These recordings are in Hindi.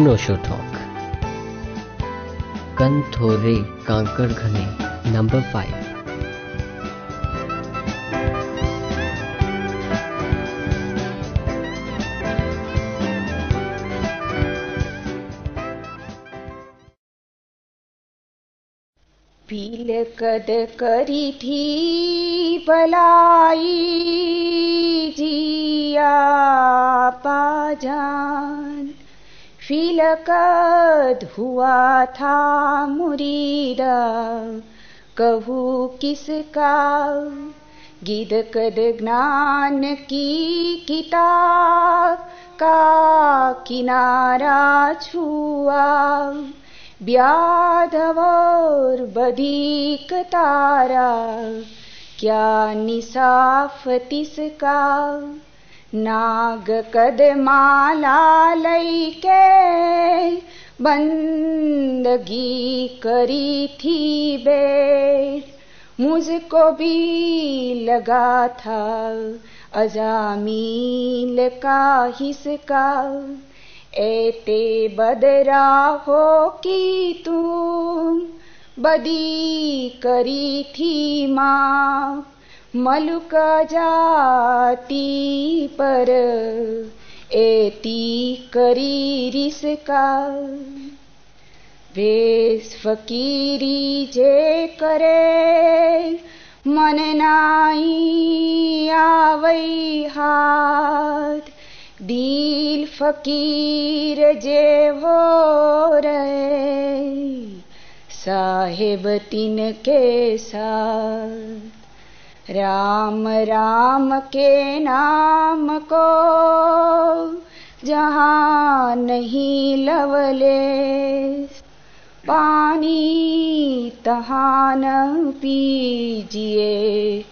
अनोशो टॉक कंथोरे कांकड़ घने नंबर फाइव पील कद करी थी बलाई जिया पाजान कद हुआ था मुरीदा। कहू किसका? गिद कद ज्ञान की किताब का किनारा छुआ। ब्याधवोर बदीक तारा, क्या निसाफ तिसका? नाग कद माला के बंदगी करी थी बेट मुझको भी लगा था अजामील का हिसका एते बदरा हो कि तुम बदी करी थी माँ। मलुक जाती पर, एती करी रिसका। वेश फकीरी जे करे, मन नाई आवई हाथ। दिल फकीर जे हो रहे, साहेब तिन के साथ। राम राम के नाम को जहाँ नहीं लवले पानी तहाँ न पीजिए,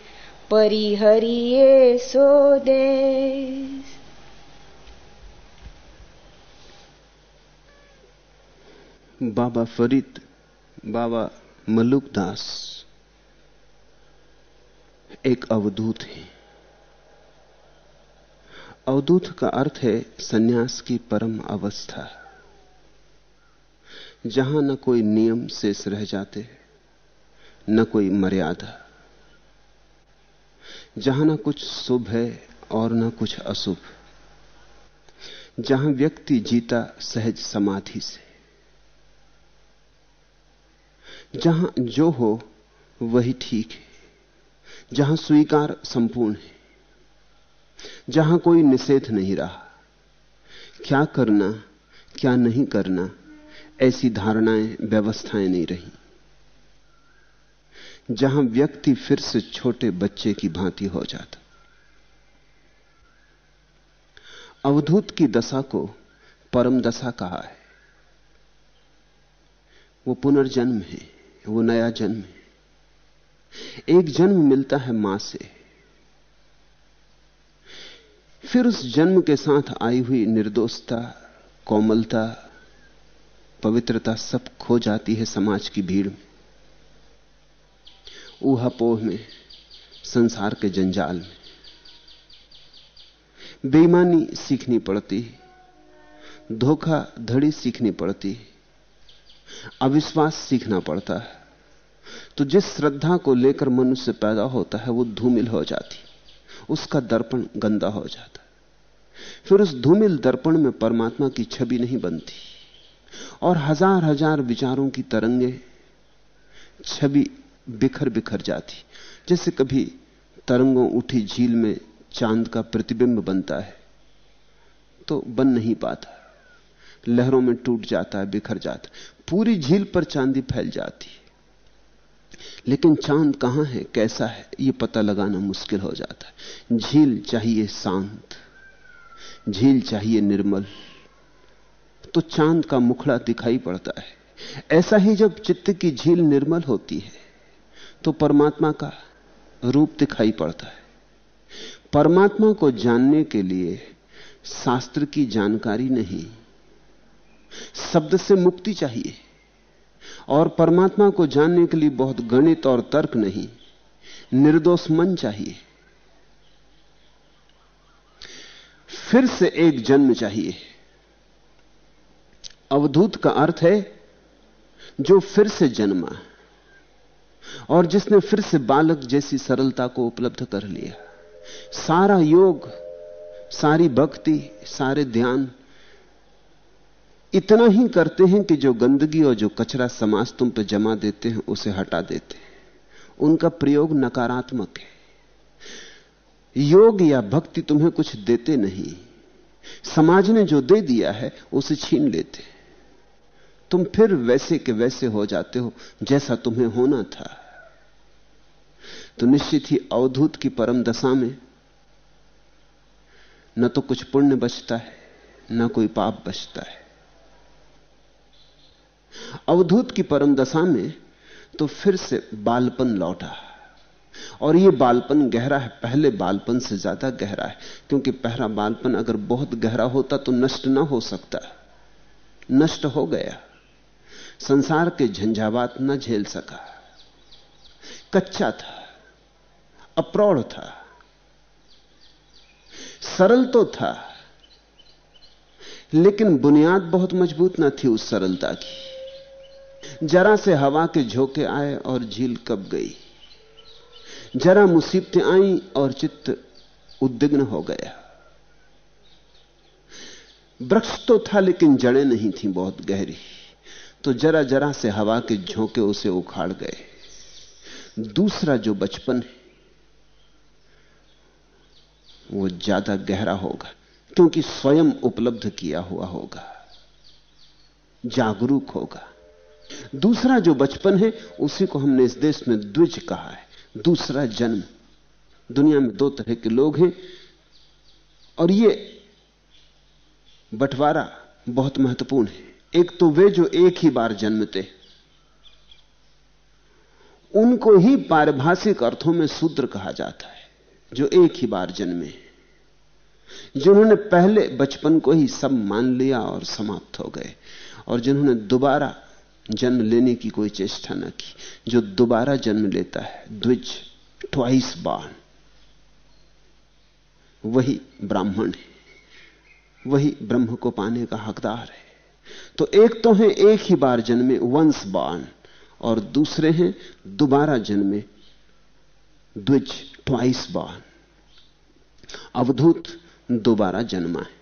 परिहरिए सो दे बाबा फरीद, बाबा मलुक दास एक अवधूत है। अवधूत का अर्थ है सन्यास की परम अवस्था, जहाँ न कोई नियम शेष रह जाते, न कोई मर्यादा, जहाँ न कुछ शुभ है और न कुछ अशुभ, जहाँ व्यक्ति जीता सहज समाधि से, जहाँ जो हो वही ठीक है। जहाँ स्वीकार संपूर्ण है, जहाँ कोई निषेध नहीं रहा। क्या करना, क्या नहीं करना, ऐसी धारणाएँ, व्यवस्थाएँ नहीं रही। जहाँ व्यक्ति फिर से छोटे बच्चे की भांति हो जाता। अवधूत की दशा को परम दशा कहा है। वो पुनर्जन्म है, वो नया जन्म है। एक जन्म मिलता है माँ से। फिर उस जन्म के साथ आई हुई निर्दोषता, कोमलता, पवित्रता सब खो जाती है समाज की भीड़ में। ऊहापोह में, संसार के जंजाल में। बेईमानी सीखनी पड़ती धोखा धड़ी सीखनी पड़ती, अविश्वास सीखना पड़ता है। तो जिस श्रद्धा को लेकर मनुष्य पैदा होता है, वो धूमिल हो जाती उसका दर्पण गंदा हो जाता फिर उस धूमिल दर्पण में परमात्मा की छवि नहीं बनती। और हज़ार हज़ार विचारों की तरंगे, छवि बिखर बिखर जाती। जैसे कभी तरंगों उठी झील में चाँद का प्रतिबिंब बनता है तो बन नहीं पाता। लहरों में टूट जाता है, बिखर जाता पूरी झील पर चांदी फैल जाती लेकिन चाँद कहाँ है, कैसा है यह पता लगाना मुश्किल हो जाता है। झील चाहिए शांत, झील चाहिए निर्मल। तो चाँद का मुखड़ा दिखाई पड़ता है। ऐसा ही जब चित्त की झील निर्मल होती है तो परमात्मा का रूप दिखाई पड़ता है। परमात्मा को जानने के लिए शास्त्र की जानकारी नहीं, शब्द से मुक्ति चाहिए। और परमात्मा को जानने के लिए बहुत गणित और तर्क नहीं, निर्दोष मन चाहिए। फिर से एक जन्म चाहिए। अवधूत का अर्थ है, जो फिर से जन्मा और जिसने फिर से बालक जैसी सरलता को उपलब्ध कर लिया। सारा योग, सारी भक्ति, सारे ध्यान इतना ही करते हैं कि जो गंदगी और जो कचरा समाज तुम पे जमा देते हैं, उसे हटा देते हैं। उनका प्रयोग नकारात्मक है। योग या भक्ति तुम्हें कुछ देते नहीं। समाज ने जो दे दिया है, उसे छीन लेते तुम फिर वैसे के वैसे हो जाते हो, जैसा तुम्हें होना था। तो निश्चित ही अवधूत की परम दशा में न तो कुछ पुण्य बचता है, न कोई पाप बचता है। अवधूत की परम दशा में तो फिर से बालपन लौटा। और यह बालपन गहरा है, पहले बालपन से ज़्यादा गहरा है, क्योंकि पहला बालपन अगर बहुत गहरा होता तो नष्ट ना हो सकता। नष्ट हो गया। संसार के झंझावात न झेल सका। कच्चा था, अप्रौढ़ था, सरल तो था, लेकिन बुनियाद बहुत मज़बूत ना थी उस सरलता की। जरा से हवा के झोंके आए और झील कब गई। जरा मुसीबतें आई और चित्त उद्विग्न हो गया। वृक्ष तो था लेकिन जड़ें नहीं थी बहुत गहरी। तो जरा जरा से हवा के झोंके उसे उखाड़ गए। दूसरा जो बचपन है, वो ज़्यादा गहरा होगा, क्योंकि स्वयं उपलब्ध किया हुआ होगा, जागरूक होगा। दूसरा जो बचपन है, उसी को हमने इस देश में द्विज कहा है। दूसरा जन्म। दुनिया में दो तरह के लोग हैं। और ये बंटवारा बहुत महत्वपूर्ण है। एक तो वे जो एक ही बार जन्मते उनको ही पारिभाषिक अर्थों में शूद्र कहा जाता है, जो एक ही बार जन्मे जिन्होंने पहले बचपन को ही सब मान लिया और समाप्त हो गए, और जिन्होंने दोबारा जन्म लेने की कोई चेष्टा न की। जो दोबारा जन्म लेता है, द्विज ट्वाइस बाण वही ब्राह्मण है। वही ब्रह्म को पाने का हकदार है। तो एक तो है, एक ही बार जन्मे वंश बाण और दूसरे हैं, दोबारा जन्मे, द्विज ट्वाइस बाण अवधूत, दोबारा जन्मा है।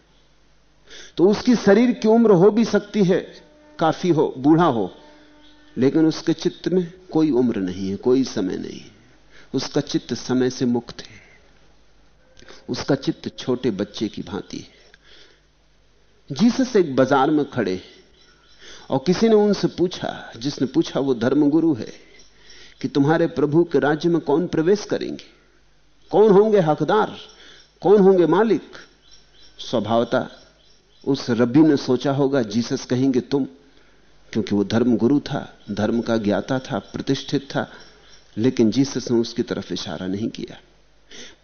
तो उसकी शरीर की उम्र हो भी सकती है काफ़ी हो, बूढ़ा हो, लेकिन उसके चित्त में कोई उम्र नहीं है, कोई समय नहीं उसका चित्त समय से मुक्त है। उसका चित्त छोटे बच्चे की भांति है। जीसस एक बाज़ार में खड़े और किसी ने उनसे पूछा, जिसने पूछा, वो धर्मगुरु है कि तुम्हारे प्रभु के राज्य में कौन प्रवेश करेंगे? कौन होंगे हकदार? कौन होंगे मालिक? स्वभावता उस रब्बी ने सोचा होगा, जीसस कहेंगे, तुम क्योंकि वो धर्म गुरु था, धर्म का ज्ञाता था, प्रतिष्ठित था, लेकिन जीसस ने उसकी तरफ़ इशारा नहीं किया।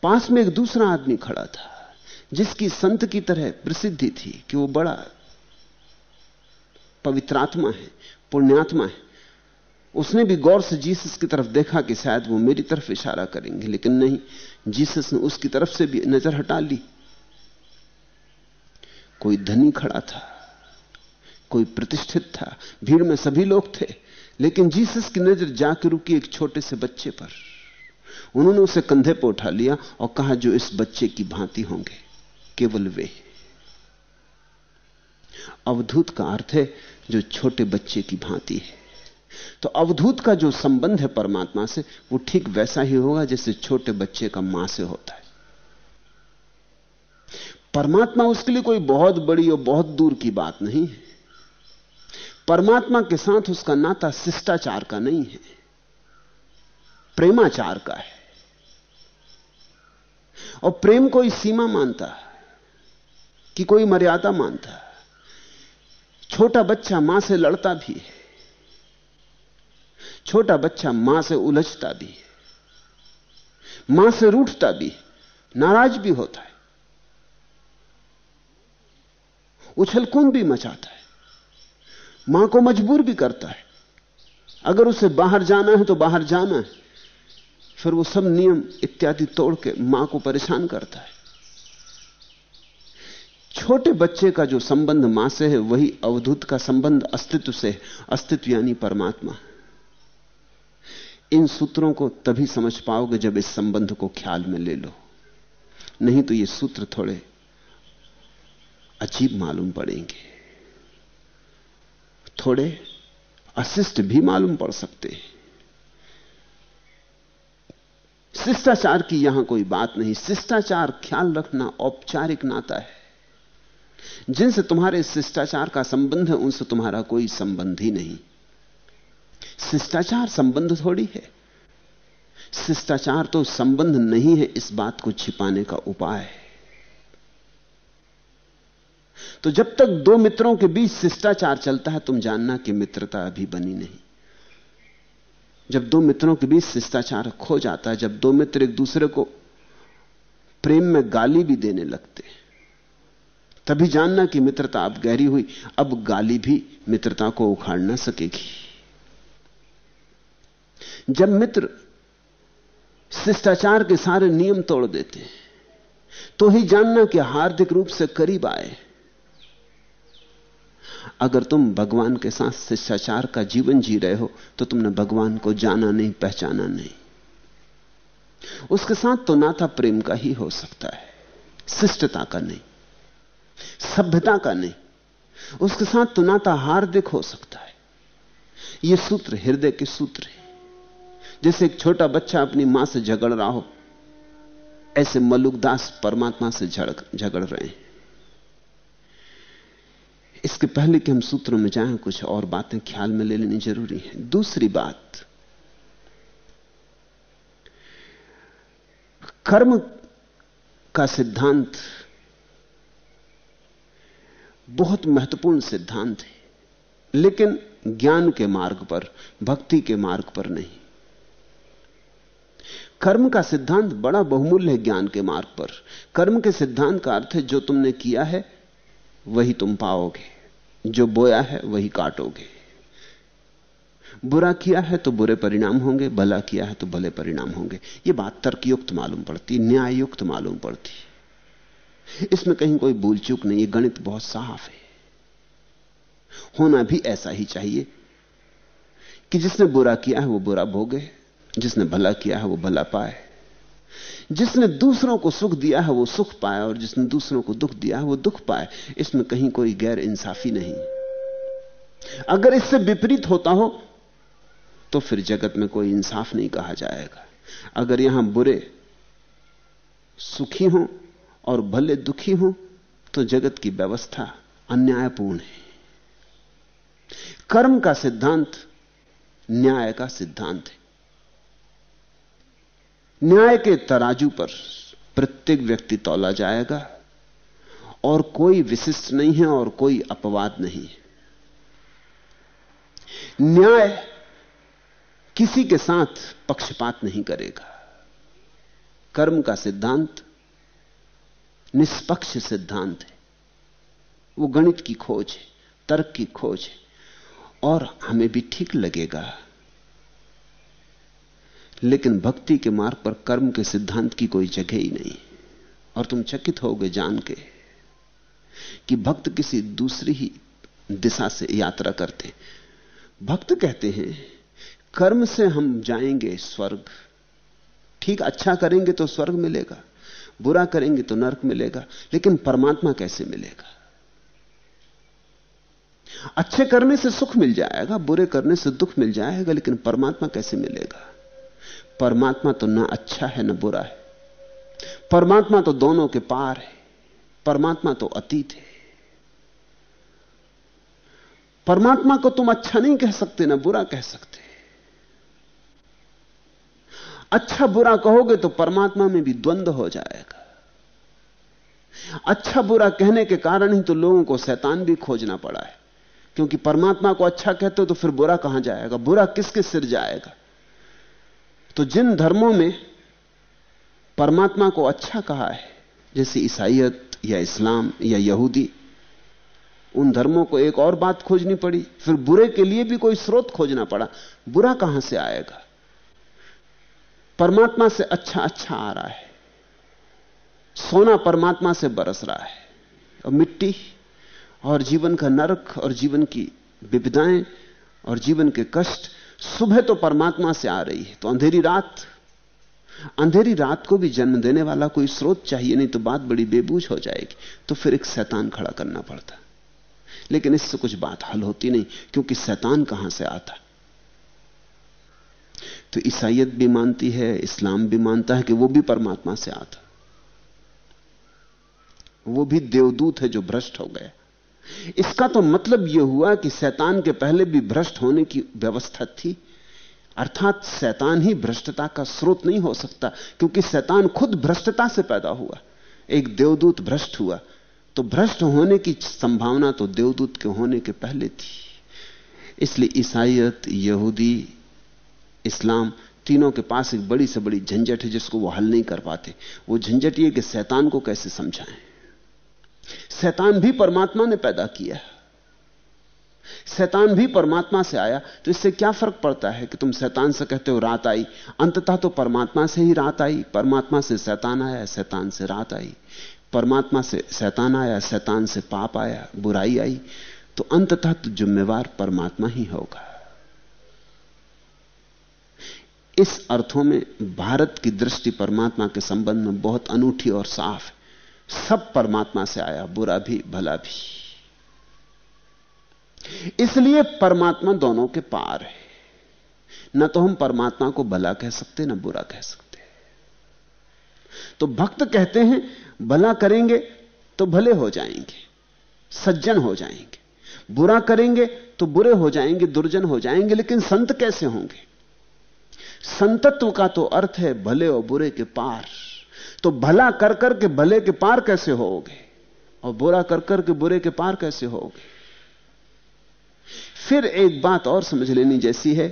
पास में एक दूसरा आदमी खड़ा था, जिसकी संत की तरह प्रसिद्धि थी कि वो बड़ा पवित्रात्मा है, पुण्यात्मा है। उसने भी गौर से जीसस की तरफ़ देखा कि शायद वो मेरी तरफ़ इशारा करेंगे, लेकिन नहीं, जीसस ने उसकी तरफ़ से भी नज़र हटा ली। कोई धनी खड़ा था कोई प्रतिष्ठित था। भीड़ में सभी लोग थे। लेकिन जीसस की नज़र जाकर रुकी एक छोटे से बच्चे पर। उन्होंने उसे कंधे पर उठा लिया और कहा, जो इस बच्चे की भांति होंगे, केवल वे अवधूत का अर्थ है, जो छोटे बच्चे की भांति है। तो अवधूत का जो संबंध है परमात्मा से, वो ठीक वैसा ही होगा जैसे छोटे बच्चे का माँ से होता है। परमात्मा उसके लिए कोई बहुत बड़ी और बहुत दूर की बात नहीं है। परमात्मा के साथ उसका नाता शिष्टाचार का नहीं है, प्रेमाचार का है। और प्रेम कोई सीमा मानता है कि कोई मर्यादा मानता है। छोटा बच्चा माँ से लड़ता भी है, छोटा बच्चा माँ से उलझता भी है, माँ से रूठता भी नाराज़ भी होता है, उछलकून भी मचाता है। माँ को मजबूर भी करता है। अगर उसे बाहर जाना है तो बाहर जाना है। फिर वो सब नियम इत्यादि तोड़ के माँ को परेशान करता है। छोटे बच्चे का जो संबंध माँ से है, वही अवधूत का संबंध अस्तित्व से अस्तित्व यानी परमात्मा। इन सूत्रों को तभी समझ पाओगे जब इस संबंध को ख्याल में ले लो। नहीं तो ये सूत्र थोड़े अजीब मालूम पड़ेंगे। थोड़े अशिष्ट भी मालूम पड़ सकते हैं। शिष्टाचार की यहाँ कोई बात नहीं। शिष्टाचार ख्याल रखना औपचारिक नाता है। जिनसे तुम्हारे शिष्टाचार का संबंध है, उनसे तुम्हारा कोई संबंध ही नहीं। शिष्टाचार संबंध थोड़ी है। शिष्टाचार तो संबंध नहीं है इस बात को छिपाने का उपाय है। तो जब तक दो मित्रों के बीच शिष्टाचार चलता है, तुम जानना कि मित्रता अभी बनी नहीं। जब दो मित्रों के बीच शिष्टाचार खो जाता है, जब दो मित्र एक दूसरे को प्रेम में गाली भी देने लगते तभी जानना कि मित्रता अब गहरी हुई, अब गाली भी मित्रता को उखाड़ ना सकेगी। जब मित्र शिष्टाचार के सारे नियम तोड़ देते हैं तो ही जानना कि हार्दिक रूप से करीब आए अगर तुम भगवान के साथ शिष्टाचार का जीवन जी रहे हो तो तुमने भगवान को जाना नहीं, पहचाना नहीं। उसके साथ तो नाता प्रेम का ही हो सकता है, शिष्टता का नहीं, सभ्यता का नहीं। उसके साथ तो नाता हार्दिक हो सकता है। यह सूत्र हृदय के सूत्र है। जैसे एक छोटा बच्चा अपनी माँ से झगड़ रहा हो, ऐसे मलुकदास परमात्मा से झगड़ रहे हैं। इसके पहले कि हम सूत्रों में जाएँ, कुछ और बातें ख्याल में ले लेनी ज़रूरी है। दूसरी बात, कर्म का सिद्धांत बहुत महत्वपूर्ण सिद्धांत है, लेकिन ज्ञान के मार्ग पर, भक्ति के मार्ग पर नहीं। कर्म का सिद्धांत बड़ा बहुमूल्य है ज्ञान के मार्ग पर। कर्म के सिद्धांत का अर्थ है, जो तुमने किया है, वही तुम पाओगे। जो बोया है वही काटोगे। बुरा किया है तो बुरे परिणाम होंगे, भला किया है तो भले परिणाम होंगे। यह बात तर्कयुक्त मालूम पड़ती न्याय युक्त मालूम पड़ती। इसमें कहीं कोई भूल चूक नहीं गणित बहुत साफ़ है। होना भी ऐसा ही चाहिए कि जिसने बुरा किया है वो बुरा भोगे, जिसने भला किया है वो भला पाए। जिसने दूसरों को सुख दिया है, वो सुख पाए, और जिसने दूसरों को दुख दिया है, वो दुख पाए। इसमें कहीं कोई गैर इंसाफी नहीं। अगर इससे विपरीत होता हो तो फिर जगत में कोई इंसाफ नहीं कहा जाएगा। अगर यहाँ बुरे सुखी हो, और भले दुखी हो तो जगत की व्यवस्था अन्यायपूर्ण है। कर्म का सिद्धांत, न्याय का सिद्धांत है। न्याय के तराजू पर प्रत्येक व्यक्ति तोला जाएगा और कोई विशिष्ट नहीं है और कोई अपवाद नहीं है। न्याय किसी के साथ पक्षपात नहीं करेगा। कर्म का सिद्धांत निष्पक्ष सिद्धांत है। वो गणित की खोज है, तर्क की खोज है और हमें भी ठीक लगेगा। लेकिन भक्ति के मार्ग पर कर्म के सिद्धांत की कोई जगह ही नहीं। और तुम चकित होगे जान के कि भक्त किसी दूसरी ही दिशा से यात्रा करते। भक्त कहते हैं, कर्म से हम जाएँगे स्वर्ग। ठीक अच्छा करेंगे तो स्वर्ग मिलेगा, बुरा करेंगे तो नरक मिलेगा, लेकिन परमात्मा कैसे मिलेगा? अच्छे करने से सुख मिल जाएगा, बुरे करने से दुख मिल जाएगा, लेकिन परमात्मा कैसे मिलेगा? परमात्मा तो ना अच्छा है, ना बुरा है। परमात्मा तो दोनों के पार है। परमात्मा तो अतीत है। परमात्मा को तुम अच्छा नहीं कह सकते, ना बुरा कह सकते। अच्छा बुरा कहोगे तो परमात्मा में भी द्वंद्व हो जाएगा। अच्छा बुरा कहने के कारण ही तो लोगों को शैतान भी खोजना पड़ा है। क्योंकि परमात्मा को अच्छा कहते हो तो फिर बुरा कहाँ जाएगा? बुरा किसके सिर जाएगा? तो जिन धर्मों में परमात्मा को अच्छा कहा है, जैसे ईसाइत या इस्लाम या यहूदी, उन धर्मों को एक और बात खोजनी पड़ी। फिर बुरे के लिए भी कोई स्रोत खोजना पड़ा। बुरा कहाँ से आएगा? परमात्मा से अच्छा अच्छा आ रहा है। सोना परमात्मा से बरस रहा है। और मिट्टी, और जीवन का नरक, और जीवन की विविधाएँ और जीवन के कष्ट सुबह तो परमात्मा से आ रही है तो अंधेरी रात। अंधेरी रात को भी जन्म देने वाला कोई स्रोत चाहिए, नहीं तो बात बड़ी बेबूझ हो जाएगी तो फिर एक शैतान खड़ा करना पड़ता। लेकिन इससे कुछ बात हल होती नहीं, क्योंकि शैतान कहाँ से आता? तो ईसाइत भी मानती है, इस्लाम भी मानता है कि वो भी परमात्मा से आता। वो भी देवदूत है जो भ्रष्ट हो गया। इसका तो मतलब यह हुआ कि शैतान के पहले भी भ्रष्ट होने की व्यवस्था थी। अर्थात शैतान ही भ्रष्टता का स्रोत नहीं हो सकता, क्योंकि शैतान खुद भ्रष्टता से पैदा हुआ। एक देवदूत भ्रष्ट हुआ तो भ्रष्ट होने की संभावना तो देवदूत के होने के पहले थी। इसलिए ईसाइत यहूदी, इस्लाम तीनों के पास एक बड़ी से बड़ी झंझट है जिसको वो हल नहीं कर पाते। वो झंझट ये कि शैतान को कैसे समझाएँ? शैतान भी परमात्मा ने पैदा किया है। शैतान भी परमात्मा से आया तो इससे क्या फ़र्क पड़ता है कि तुम शैतान से कहते हो, रात आई? अंततः तो परमात्मा से ही रात आई। परमात्मा से शैतान आया, शैतान से रात आई। परमात्मा से शैतान आया, शैतान से पाप आया, बुराई आई। तो अंततः तो जिम्मेवार परमात्मा ही होगा। इस अर्थों में भारत की दृष्टि परमात्मा के संबंध में बहुत अनूठी और साफ़ है। सब परमात्मा से आया, बुरा भी, भला भी। इसलिए परमात्मा दोनों के पार है। न तो हम परमात्मा को भला कह सकते, ना बुरा कह सकते। तो भक्त कहते हैं, भला करेंगे तो भले हो जाएँगे, सज्जन हो जाएँगे। बुरा करेंगे तो बुरे हो जाएँगे, दुर्जन हो जाएँगे, लेकिन संत कैसे होंगे? संतत्व का तो अर्थ है, भले और बुरे के पार। तो भला कर कर के भले के पार कैसे होगे और बुरा कर कर के बुरे के पार कैसे होगे फिर एक बात और समझ लेनी जैसी है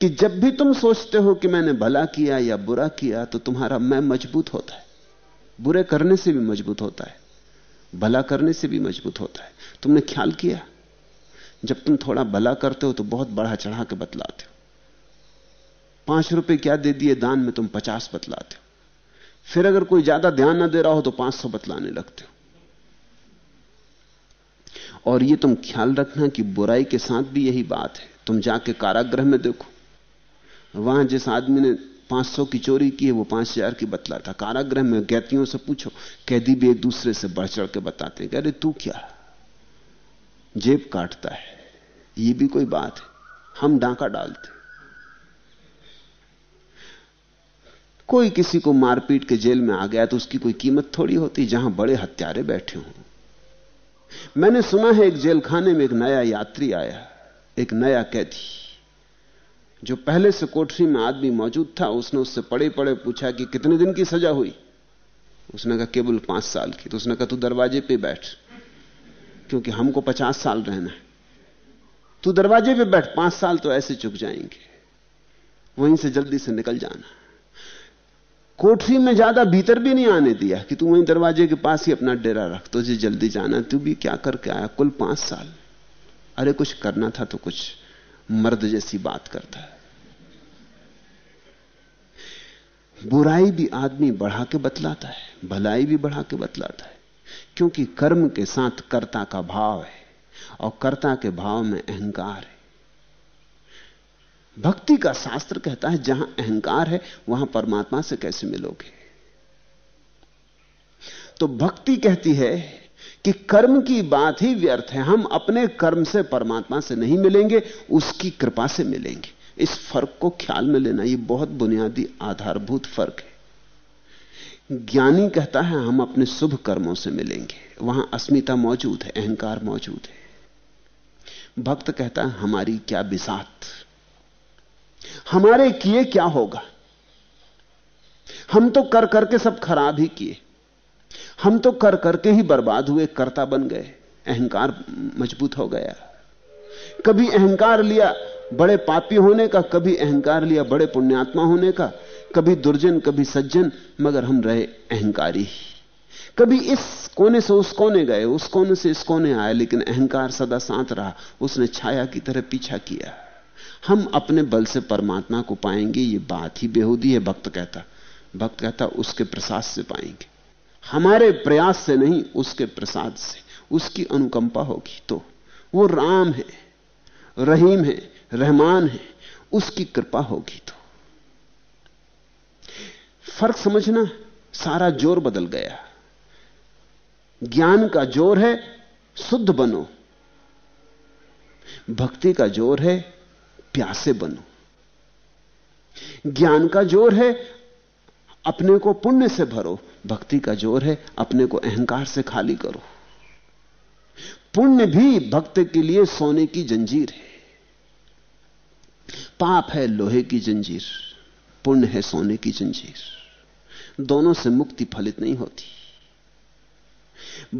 कि जब भी तुम सोचते हो कि मैंने भला किया या बुरा किया तो तुम्हारा मैं मज़बूत होता है। बुरे करने से भी मज़बूत होता है, भला करने से भी मज़बूत होता है। तुमने ख्याल किया? जब तुम थोड़ा भला करते हो तो बहुत बढ़ा चढ़ा के बतलाते हो। पाँच रुपए क्या दे दिए दान में तुम पचास बतलाते हो। फिर अगर कोई ज़्यादा ध्यान ना दे रहा हो तो पाँच सौ बतलाने लगते हो। और ये तुम ख्याल रखना कि बुराई के साथ भी यही बात है। तुम जाके कारागृह में देखो। वहाँ जिस आदमी ने 500 की चोरी की है, वो 5000 की बतला था। कारागृह में कैदियों से पूछो, कैदी भी एक दूसरे से बढ़ चढ़ के बताते हैं अरे, तू क्या? जेब काटता है। ये भी कोई बात है। हम डांका डालते कोई किसी को मारपीट के जेल में आ गया तो उसकी कोई कीमत थोड़ी होती जहाँ बड़े हत्यारे बैठे हों। मैंने सुना है एक जेल खाने में एक नया यात्री आया, एक नया कैदी। जो पहले से कोठरी में आदमी मौजूद था, उसने उससे पड़े पड़े पूछा कि कितने दिन की सजा हुई? उसने कहा, केवल पाँच साल की। तो उसने कहा, तू दरवाजे पे बैठ, क्योंकि हमको पचास साल रहना है। तू दरवाजे पे बैठ, पाँच साल तो ऐसे चुक जाएँगे। वहीं से जल्दी से निकल जाना। कोठरी में ज़्यादा भीतर भी नहीं आने दिया कि तू वहीं दरवाजे के पास ही अपना डेरा रख, तुझे जल्दी जाना तू भी क्या करके आया? कुल पाँच साल। अरे कुछ करना था तो कुछ मर्द जैसी बात करता है। बुराई भी आदमी बढ़ा के बतलाता है, भलाई भी बढ़ा के बतलाता है, क्योंकि कर्म के साथ कर्ता का भाव है, और कर्ता के भाव में अहंकार है। भक्ति का शास्त्र कहता है, जहाँ अहंकार है, वहाँ परमात्मा से कैसे मिलोगे? तो भक्ति कहती है कि कर्म की बात ही व्यर्थ है। हम अपने कर्म से परमात्मा से नहीं मिलेंगे, उसकी कृपा से मिलेंगे। इस फ़र्क को ख्याल में लेना यह बहुत बुनियादी, आधारभूत फ़र्क है। ज्ञानी कहता है, हम अपने शुभ कर्मों से मिलेंगे। वहाँ अस्मिता मौजूद है, अहंकार मौजूद है। भक्त कहता है, हमारी क्या बिसात? हमारे किए क्या होगा? हम तो कर करके सब खराब ही किए। हम तो कर करके ही बर्बाद हुए, कर्ता बन गए, अहंकार मज़बूत हो गया। कभी अहंकार लिया बड़े पापी होने का, कभी अहंकार लिया बड़े पुण्यात्मा होने का, कभी दुर्जन, कभी सज्जन, मगर हम रहे अहंकारी। कभी इस कोने से उस कोने गए, उस कोने से इस कोने आए, लेकिन अहंकार सदा साथ रहा, उसने छाया की तरह पीछा किया। हम अपने बल से परमात्मा को पाएँगे, ये बात ही बेहूदी है, भक्त कहता। भक्त कहता, उसके प्रसाद से पाएँगे। हमारे प्रयास से नहीं, उसके प्रसाद से। उसकी अनुकंपा होगी तो। वो राम है, रहीम है, रहमान है, उसकी कृपा होगी तो। फ़र्क समझना, सारा ज़ोर बदल गया। ज्ञान का ज़ोर है, शुद्ध बनो। भक्ति का ज़ोर है प्यासे बनो। ज्ञान का ज़ोर है, अपने को पुण्य से भरो। भक्ति का ज़ोर है, अपने को अहंकार से खाली करो। पुण्य भी भक्त के लिए सोने की जंजीर है। पाप है लोहे की जंजीर, पुण्य है सोने की जंजीर। दोनों से मुक्ति फलित नहीं होती।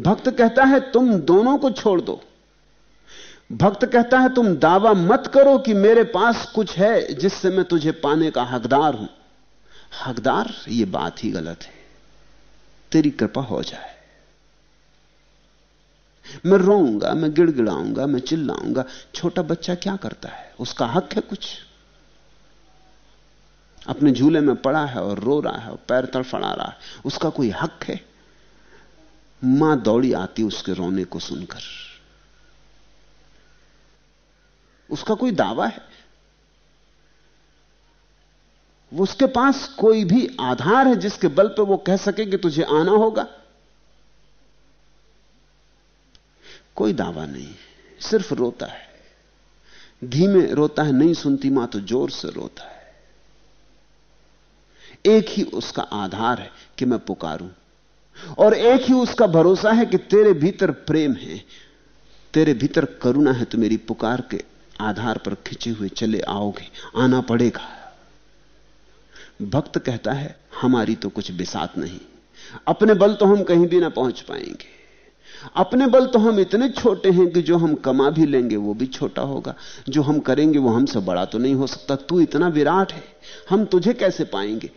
भक्त कहता है, तुम दोनों को छोड़ दो। भक्त कहता है, तुम दावा मत करो कि मेरे पास कुछ है जिससे मैं तुझे पाने का हकदार हूँ। हकदार, ये बात ही गलत है। तेरी कृपा हो जाए। मैं रोऊँगा, मैं गिड़गिड़ाऊँगा, मैं चिल्लाऊँगा। छोटा बच्चा क्या करता है? उसका हक है कुछ? अपने झूले में पड़ा है और रो रहा है और पैर तड़फड़ा रहा है। उसका कोई हक है? माँ दौड़ी आती उसके रोने को सुनकर। उसका कोई दावा है? उसके पास कोई भी आधार है जिसके बल पर वो कह सके कि तुझे आना होगा? कोई दावा नहीं सिर्फ़ रोता है। धीमे रोता है, नहीं सुनती माँ तो ज़ोर से रोता है। एक ही उसका आधार है कि मैं पुकारूं। और एक ही उसका भरोसा है कि तेरे भीतर प्रेम है। तेरे भीतर करुणा है तो मेरी पुकार के आधार पर खिंचे हुए चले आओगे, आना पड़ेगा। भक्त कहता है, हमारी तो कुछ बिसात नहीं। अपने बल तो हम कहीं भी ना पहुँच पाएँगे। अपने बल तो हम इतने छोटे हैं कि जो हम कमा भी लेंगे, वो भी छोटा होगा। जो हम करेंगे, वो हमसे बड़ा तो नहीं हो सकता। तू इतना विराट है, हम तुझे कैसे पाएँगे?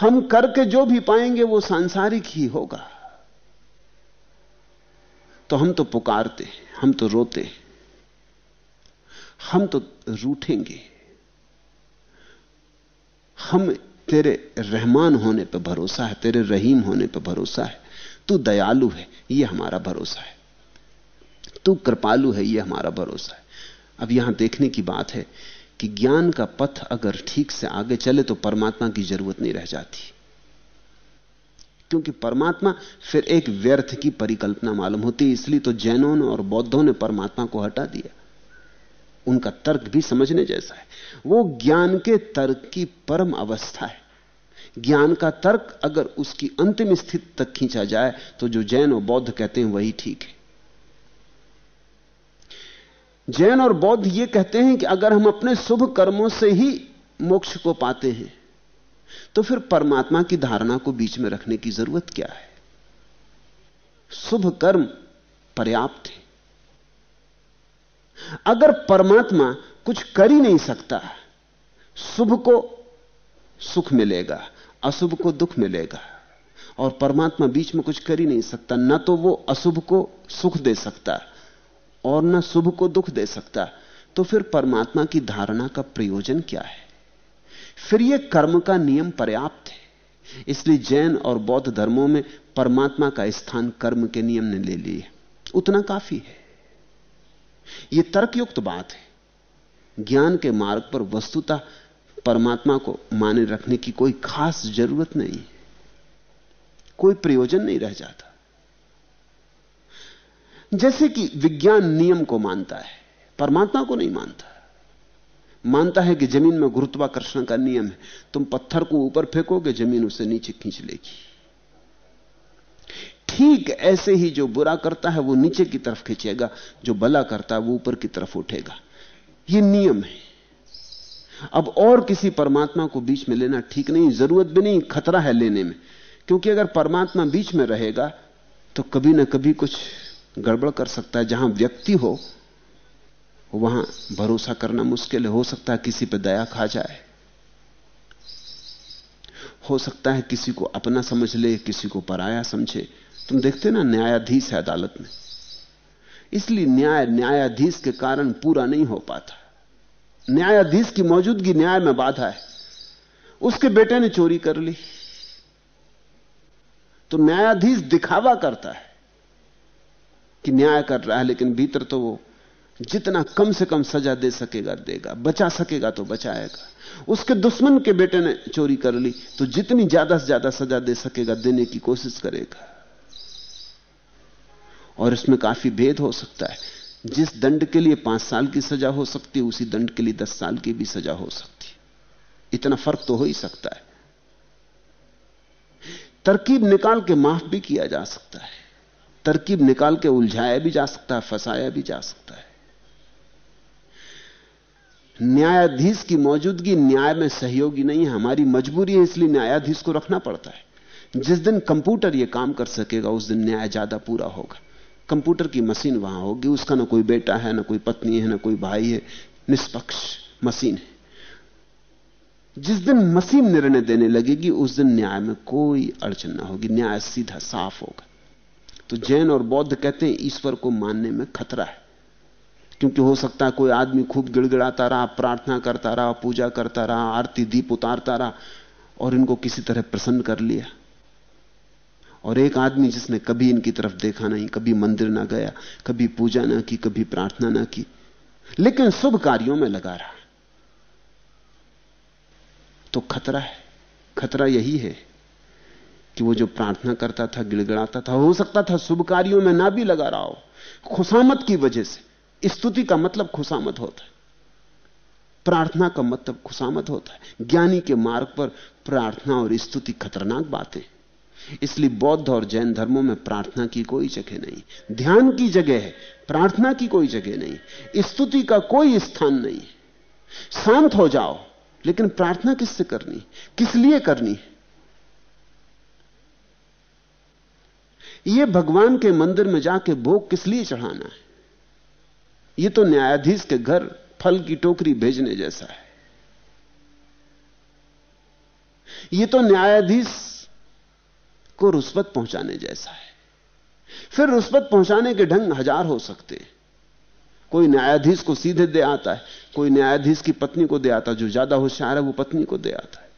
हम करके जो भी पाएँगे, वो सांसारिक ही होगा। तो हम तो पुकारते हम तो रोते हम तो रूठेंगे। हम तेरे रहमान होने पर भरोसा है, तेरे रहीम होने पर भरोसा है। तू दयालु है यह हमारा भरोसा है। तू कृपालु है यह हमारा भरोसा है। अब यहाँ देखने की बात है कि ज्ञान का पथ अगर ठीक से आगे चले तो परमात्मा की ज़रूरत नहीं रह जाती। क्योंकि परमात्मा फिर एक व्यर्थ की परिकल्पना मालूम होती है, इसलिए तो जैनों ने और बौद्धों ने परमात्मा को हटा दिया। उनका तर्क भी समझने जैसा है। वो ज्ञान के तर्क की परम अवस्था है। ज्ञान का तर्क अगर उसकी अंतिम स्थिति तक खींचा जाए तो जो जैन और बौद्ध कहते हैं वही ठीक है। जैन और बौद्ध ये कहते हैं कि अगर हम अपने शुभ कर्मों से ही मोक्ष को पाते हैं तो फिर परमात्मा की धारणा को बीच में रखने की ज़रूरत क्या है? शुभ कर्म पर्याप्त है। अगर परमात्मा कुछ कर ही नहीं सकता, शुभ को सुख मिलेगा, अशुभ को दुख मिलेगा, और परमात्मा बीच में कुछ कर ही नहीं सकता, न तो वो अशुभ को सुख दे सकता और न शुभ को दुख दे सकता तो फिर परमात्मा की धारणा का प्रयोजन क्या है? फिर यह कर्म का नियम पर्याप्त है, इसलिए जैन और बौद्ध धर्मों में परमात्मा का स्थान कर्म के नियम ने ले लिया उतना काफ़ी है। यह तर्कयुक्त बात है। ज्ञान के मार्ग पर वस्तुतः परमात्मा को माने रखने की कोई खास ज़रूरत नहीं। कोई प्रयोजन नहीं रह जाता। जैसे कि विज्ञान नियम को मानता है, परमात्मा को नहीं मानता। मानता है कि ज़मीन में गुरुत्वाकर्षण का नियम है। तुम पत्थर को ऊपर फेंकोगे, ज़मीन उसे नीचे खींच लेगी। ठीक ऐसे ही जो बुरा करता है, वो नीचे की तरफ़ खींचेगा, जो भला करता है, वो ऊपर की तरफ़ उठेगा। ये नियम है। अब और किसी परमात्मा को बीच में लेना ठीक नहीं, ज़रूरत भी नहीं, खतरा है लेने में। क्योंकि अगर परमात्मा बीच में रहेगा तो कभी ना कभी कुछ गड़बड़ कर सकता है। जहाँ व्यक्ति हो, वहाँ भरोसा करना मुश्किल है। सकता है किसी पर दया खा जाए। हो सकता है किसी को अपना समझ ले, किसी को पराया समझे। तुम देखते ना, न्यायाधीश है अदालत में। इसलिए न्याय, न्यायाधीश के कारण पूरा नहीं हो पाता। न्यायाधीश की मौजूदगी न्याय में बाधा है। उसके बेटे ने चोरी कर ली। तो न्यायाधीश दिखावा करता है कि न्याय कर रहा है, लेकिन भीतर तो वो जितना कम से कम सजा दे सकेगा, देगा। बचा सकेगा तो बचाएगा। उसके दुश्मन के बेटे ने चोरी कर ली तो जितनी ज़्यादा से ज़्यादा सजा दे सकेगा, देने की कोशिश करेगा। और इसमें काफ़ी भेद हो सकता है। जिस दंड के लिए पाँच साल की सजा हो सकती है, उसी दंड के लिए दस साल की भी सजा हो सकती है। इतना फ़र्क तो हो ही सकता है। तरकीब निकाल के माफ़ भी किया जा सकता है। तरकीब निकाल के उलझाया भी जा सकता है, फंसाया भी जा सकता है। न्यायाधीश की मौजूदगी न्याय में सहयोगी नहीं है। हमारी मजबूरी है, इसलिए न्यायाधीश को रखना पड़ता है। जिस दिन कंप्यूटर यह काम कर सकेगा, उस दिन न्याय ज़्यादा पूरा होगा। कंप्यूटर की मशीन वहाँ होगी, उसका ना कोई बेटा है, ना कोई पत्नी है, ना कोई भाई है, निष्पक्ष मशीन है। जिस दिन मशीन निर्णय देने लगेगी, उस दिन न्याय में कोई अड़चन ना होगी, न्याय सीधा साफ़ होगा। तो जैन और बौद्ध कहते हैं, ईश्वर को मानने में खतरा है। क्योंकि हो सकता है कोई आदमी खूब गिड़गिड़ाता रहा, प्रार्थना करता रहा, पूजा करता रहा, आरती, दीप उतारता रहा और इनको किसी तरह प्रसन्न कर लिया। और एक आदमी जिसने कभी इनकी तरफ़ देखा नहीं, कभी मंदिर ना गया, कभी पूजा ना की, कभी प्रार्थना ना की, लेकिन शुभ कार्यों में लगा रहा। तो खतरा है, खतरा यही है कि वो जो प्रार्थना करता था, गिड़गिड़ाता था, हो सकता था शुभ कार्यों में ना भी लगा रहा हो, खुशामत की वजह से। स्तुति का मतलब खुशामत होता है। प्रार्थना का मतलब खुशामत होता है। ज्ञानी के मार्ग पर प्रार्थना और स्तुति खतरनाक बातें इसलिए बौद्ध और जैन धर्मों में प्रार्थना की कोई जगह नहीं। ध्यान की जगह है, प्रार्थना की कोई जगह नहीं। स्तुति का कोई स्थान नहीं। शांत हो जाओ, लेकिन प्रार्थना किससे करनी? किस लिए करनी? यह भगवान के मंदिर में जाके भोग किस लिए चढ़ाना है? यह तो न्यायाधीश के घर फल की टोकरी भेजने जैसा है। यह तो न्यायाधीश को रुस्वत पहुँचाने जैसा है। फिर रुस्वत पहुँचाने के ढंग हज़ार हो सकते हैं। कोई न्यायाधीश को सीधे दे आता है, कोई न्यायाधीश की पत्नी को दे आता है, जो ज़्यादा होशियार है, वो पत्नी को दे आता है।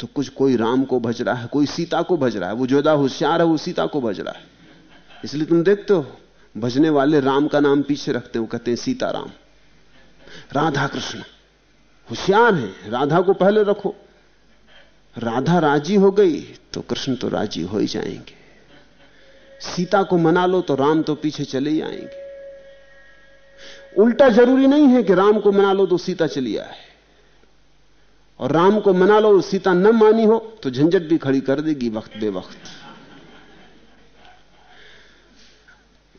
तो कुछ कोई राम को भज रहा है, कोई सीता को भज रहा है, वो ज़्यादा होशियार है, वो सीता को भज रहा है। इसलिए तुम देखते हो, भजने वाले राम का नाम पीछे रखते हो कहते हैं सीताराम। राधा कृष्ण, होशियार है, राधा को पहले रखो। राधा राज़ी हो गई तो कृष्ण तो राज़ी हो ही जाएँगे। सीता को मना लो तो राम तो पीछे चले ही आएँगे। उल्टा ज़रूरी नहीं है कि राम को मना लो तो सीता चली आए। और राम को मना लो, सीता न मानी हो तो झंझट भी खड़ी कर देगी वक्त बे वक्त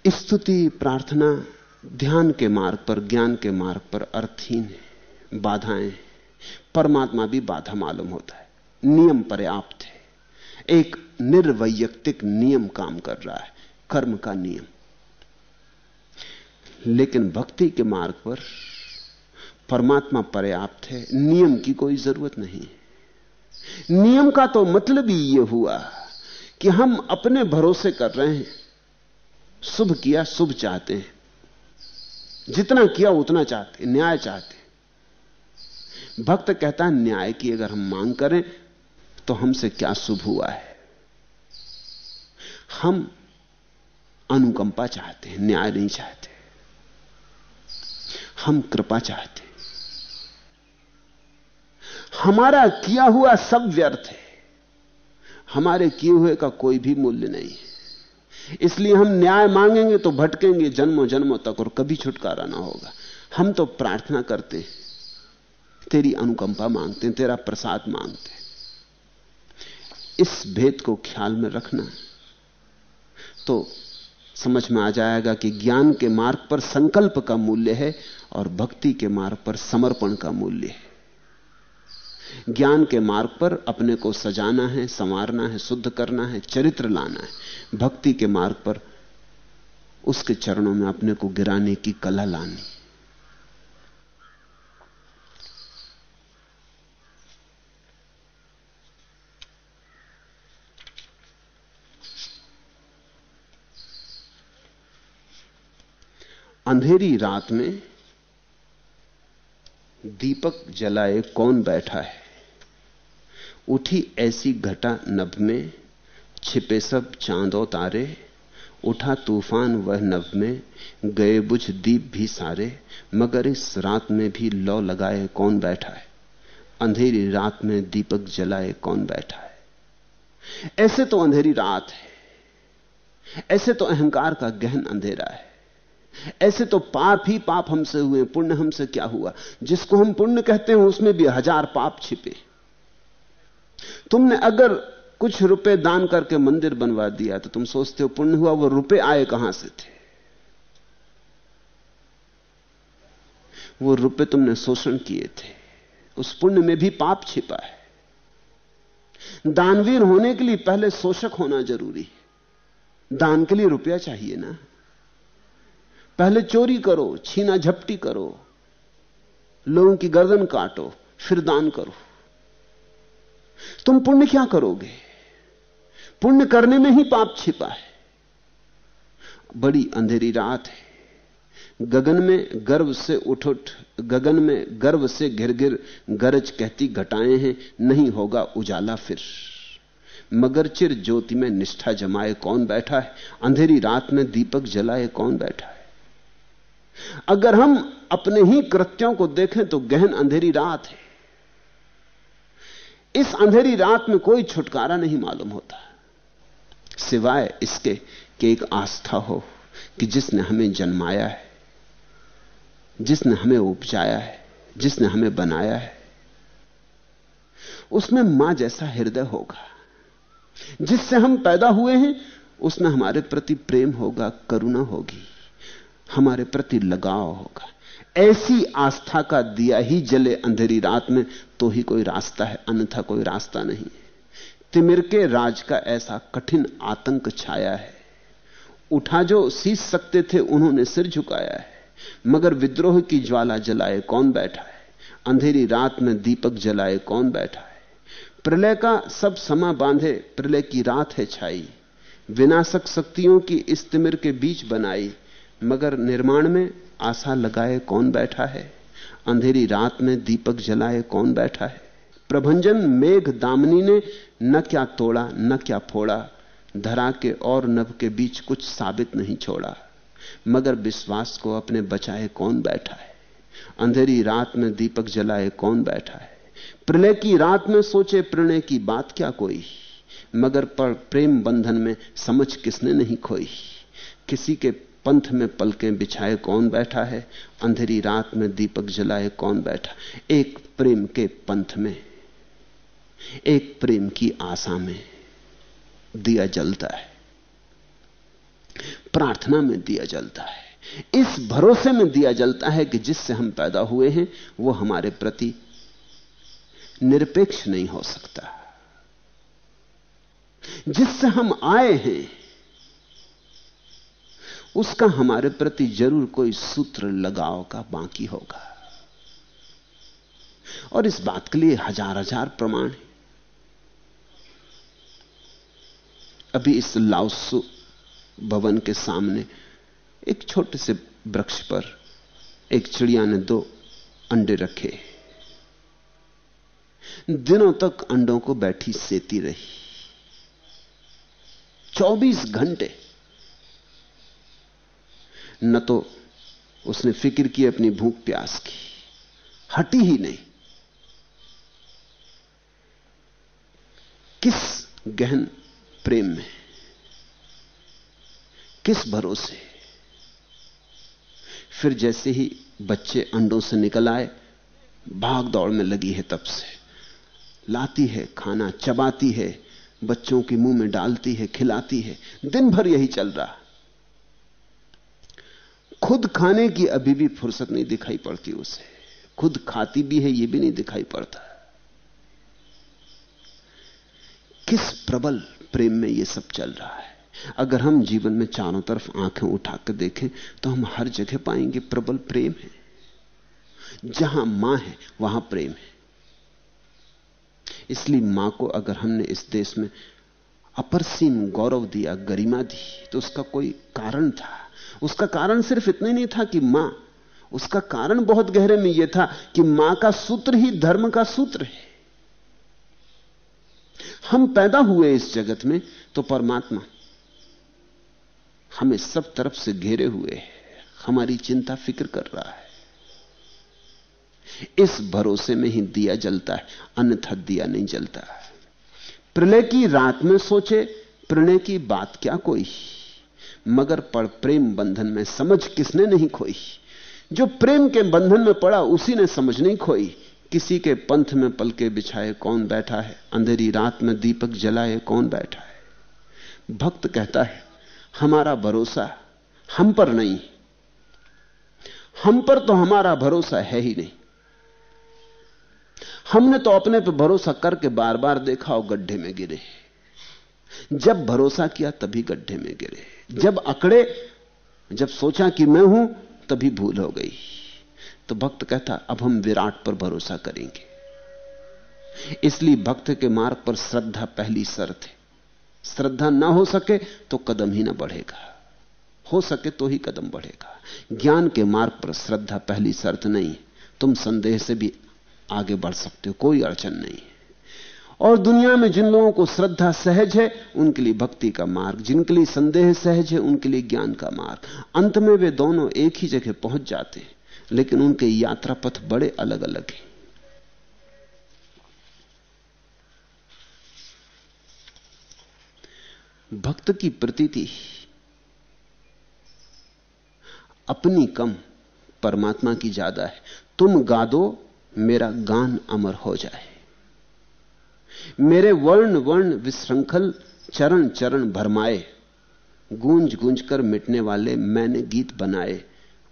स्तुति, प्रार्थना, ध्यान के मार्ग पर, ज्ञान के मार्ग पर अर्थहीन है, बाधाएँ परमात्मा भी बाधा मालूम होता है। नियम पर्याप्त है। एक निर्वैयक्तिक नियम काम कर रहा है, कर्म का नियम। लेकिन भक्ति के मार्ग पर परमात्मा पर्याप्त है, नियम की कोई ज़रूरत नहीं नियम का तो मतलब ही यह हुआ कि हम अपने भरोसे कर रहे हैं, शुभ किया, शुभ चाहते हैं। जितना किया, उतना चाहते न्याय चाहते भक्त कहता है, न्याय की अगर हम मांग करें तो हमसे क्या शुभ हुआ है? हम अनुकंपा चाहते हैं, न्याय नहीं चाहते। हम कृपा चाहते हमारा किया हुआ सब व्यर्थ है। हमारे किए हुए का कोई भी मूल्य नहीं है। इसलिए हम न्याय मांगेंगे तो भटकेंगे जन्मों जन्मों तक और कभी छुटकारा ना होगा। हम तो प्रार्थना करते हैं, तेरी अनुकंपा मांगते हैं, तेरा प्रसाद मांगते हैं। इस भेद को ख्याल में रखना तो समझ में आ जाएगा कि ज्ञान के मार्ग पर संकल्प का मूल्य है और भक्ति के मार्ग पर समर्पण का मूल्य है। ज्ञान के मार्ग पर अपने को सजाना है, संवारना है, शुद्ध करना है, चरित्र लाना है। भक्ति के मार्ग पर उसके चरणों में अपने को गिराने की कला लानी। अंधेरी रात में दीपक जलाए कौन बैठा है? उठी ऐसी घटा नभ में, छिपे सब चांदो तारे। उठा तूफ़ान वह नभ में, गए बुझ दीप भी सारे। मगर इस रात में भी लौ लगाए कौन बैठा है? अंधेरी रात में दीपक जलाए कौन बैठा है? ऐसे तो अंधेरी रात है। ऐसे तो अहंकार का गहन अंधेरा है। ऐसे तो पाप ही पाप हमसे हुए, पुण्य हमसे क्या हुआ? जिसको हम पुण्य कहते हैं, उसमें भी हज़ार पाप छिपे। तुमने अगर कुछ रुपए दान करके मंदिर बनवा दिया तो तुम सोचते हो, पुण्य हुआ, वो रुपए आए कहाँ से थे? वो रुपए तुमने शोषण किए थे। उस पुण्य में भी पाप छिपा है। दानवीर होने के लिए पहले शोषक होना ज़रूरी है। दान के लिए रुपया चाहिए ना। पहले चोरी करो, छीना झपटी करो, लोगों की गर्दन काटो फिर दान करो। तुम पुण्य क्या करोगे? पुण्य करने में ही पाप छिपा है। बड़ी अंधेरी रात है। गगन में गर्व से उठ उठ गगन में गर्व से घिर घिर गरज कहती घटाएँ हैं, नहीं होगा उजाला फिर। मगर चिर ज्योति में निष्ठा जमाए कौन बैठा है? अंधेरी रात में दीपक जलाए कौन बैठा है? अगर हम अपने ही कृत्यों को देखें तो गहन अंधेरी रात है। इस अंधेरी रात में कोई छुटकारा नहीं मालूम होता। सिवाय इसके कि एक आस्था हो कि जिसने हमें जन्माया है, जिसने हमें उपजाया है, जिसने हमें बनाया है, उसमें माँ जैसा हृदय होगा। जिससे हम पैदा हुए हैं, उसमें हमारे प्रति प्रेम होगा, करुणा होगी। हमारे प्रति लगाव होगा। ऐसी आस्था का दिया ही जले अंधेरी रात में तो ही कोई रास्ता है, अन्यथा कोई रास्ता नहीं तिमिर के राज का ऐसा कठिन आतंक छाया है। उठा जो सीख सकते थे, उन्होंने सिर झुकाया है। मगर विद्रोह की ज्वाला जलाए कौन बैठा है? अंधेरी रात में दीपक जलाए कौन बैठा है? प्रलय का सब समा बांधे, प्रलय की रात है छाई। विनाशक शक्तियों की इस तिमिर के बीच बनाई मगर निर्माण में आशा लगाए कौन बैठा है? अंधेरी रात में दीपक जलाए कौन बैठा है? प्रभंजन मेघ दामनी ने न क्या तोड़ा, न क्या फोड़ा, धरा के और नभ के बीच कुछ साबित नहीं छोड़ा, मगर विश्वास को अपने बचाए कौन बैठा है? अंधेरी रात में दीपक जलाए कौन बैठा है? प्रलय की रात में सोचे प्रणय की बात क्या कोई? मगर पर प्रेम बंधन में समझ किसने नहीं खोई? किसी के पंथ में पलकें बिछाए कौन बैठा है? अंधेरी रात में दीपक जलाए कौन बैठा? एक प्रेम के पंथ में, एक प्रेम की आशा में दिया जलता है। प्रार्थना में दिया जलता है। इस भरोसे में दिया जलता है कि जिससे हम पैदा हुए हैं, वो हमारे प्रति निरपेक्ष नहीं हो सकता। जिससे हम आए हैं उसका हमारे प्रति ज़रूर कोई सूत्र लगाव का बाकी होगा। और इस बात के लिए हज़ार हज़ार प्रमाण है। अभी इस लाउसु भवन के सामने एक छोटे से वृक्ष पर एक चिड़िया ने दो अंडे रखे। दिनों तक अंडों को बैठी सेती रही। 24 घंटे न तो उसने फ़िक्र की, अपनी भूख प्यास की। हटी ही नहीं। किस गहन प्रेम में, किस भरोसे? फिर जैसे ही बच्चे अंडों से निकल आए, भाग दौड़ में लगी है तब से। लाती है खाना, चबाती है, बच्चों के मुँह में डालती है, खिलाती है। दिन भर यही चल रहा खुद खाने की अभी भी फुर्सत नहीं दिखाई पड़ती उसे। खुद खाती भी है यह भी नहीं दिखाई पड़ता। किस प्रबल प्रेम में यह सब चल रहा है? अगर हम जीवन में चारों तरफ़ आँखें उठाकर देखें तो हम हर जगह पाएँगे प्रबल प्रेम है। जहाँ माँ है, वहाँ प्रेम है। इसलिए माँ को अगर हमने इस देश में अपरसीम गौरव दिया, गरिमा दी तो उसका कोई कारण था। उसका कारण सिर्फ़ इतना नहीं था कि माँ, उसका कारण बहुत गहरे में यह था कि माँ का सूत्र ही धर्म का सूत्र है। हम पैदा हुए इस जगत में तो परमात्मा हमें सब तरफ़ से घेरे हुए है, हमारी चिंता फ़िक्र कर रहा है। इस भरोसे में ही दिया जलता है, अन्यथा दिया नहीं जलता। है प्रलय की रात में सोचे, प्रणय की बात क्या कोई? मगर पड़ प्रेम बंधन में समझ किसने नहीं खोई? जो प्रेम के बंधन में पड़ा, उसी ने समझ नहीं खोई। किसी के पंथ में पलके बिछाए कौन बैठा है? अंधेरी रात में दीपक जलाए कौन बैठा है? भक्त कहता है, हमारा भरोसा हम पर नहीं। हम पर तो हमारा भरोसा है ही नहीं। हमने तो अपने पर भरोसा करके बार बार देखा और गड्ढे में गिरे। जब भरोसा किया तभी गड्ढे में गिरे। जब अकड़े, जब सोचा कि मैं हूँ, तभी भूल हो गई। तो भक्त कहता, अब हम विराट पर भरोसा करेंगे। इसलिए भक्त के मार्ग पर श्रद्धा पहली शर्त है श्रद्धा ना हो सके तो कदम ही ना बढ़ेगा। हो सके तो ही कदम बढ़ेगा। ज्ञान के मार्ग पर श्रद्धा पहली शर्त नहीं। तुम संदेह से भी आगे बढ़ सकते हो, कोई अड़चन नहीं। और दुनिया में जिन लोगों को श्रद्धा सहज है, उनके लिए भक्ति का मार्ग, जिनके लिए संदेह सहज है, उनके लिए ज्ञान का मार्ग। अंत में वे दोनों एक ही जगह पहुँच जाते हैं, लेकिन उनके यात्रा पथ बड़े अलग अलग हैं। भक्त की प्रतीति, अपनी कम परमात्मा की ज़्यादा है। तुम गा दो मेरा गान अमर हो जाए। मेरे वर्ण वर्ण विश्रंखल चरण चरण भरमाए। गूंज गूंज कर मिटने वाले मैंने गीत बनाए।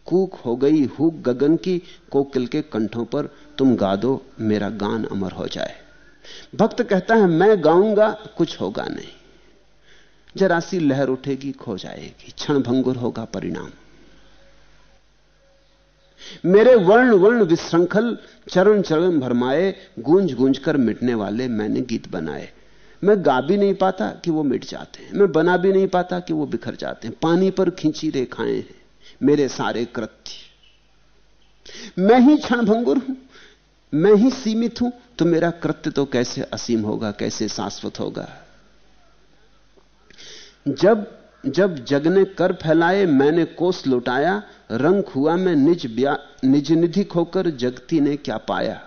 कूक हो गई हुक गगन की कोकिल के कंठों पर, तुम गा दो मेरा गान अमर हो जाए। भक्त कहता है, मैं गाऊँगा, कुछ होगा नहीं। जरासी लहर उठेगी, खो जाएगी, क्षण भंगुर होगा परिणाम। मेरे वर्ण वर्ण विश्रंखल चरण चरण भरमाए गूंज गूंज कर मिटने वाले मैंने गीत बनाए। मैं गा भी नहीं पाता कि वो मिट जाते हैं। मैं बना भी नहीं पाता कि वो बिखर जाते हैं। पानी पर खींची रेखाएँ हैं, मेरे सारे कृत्य। मैं ही क्षण भंगुर हूँ, मैं ही सीमित हूँ तो मेरा कृत्य तो कैसे असीम होगा, कैसे शाश्वत होगा? जब जब जग ने कर फैलाए, मैंने कोस लुटाया, रंग हुआ मैं निज निज निधि खोकर जगती ने क्या पाया?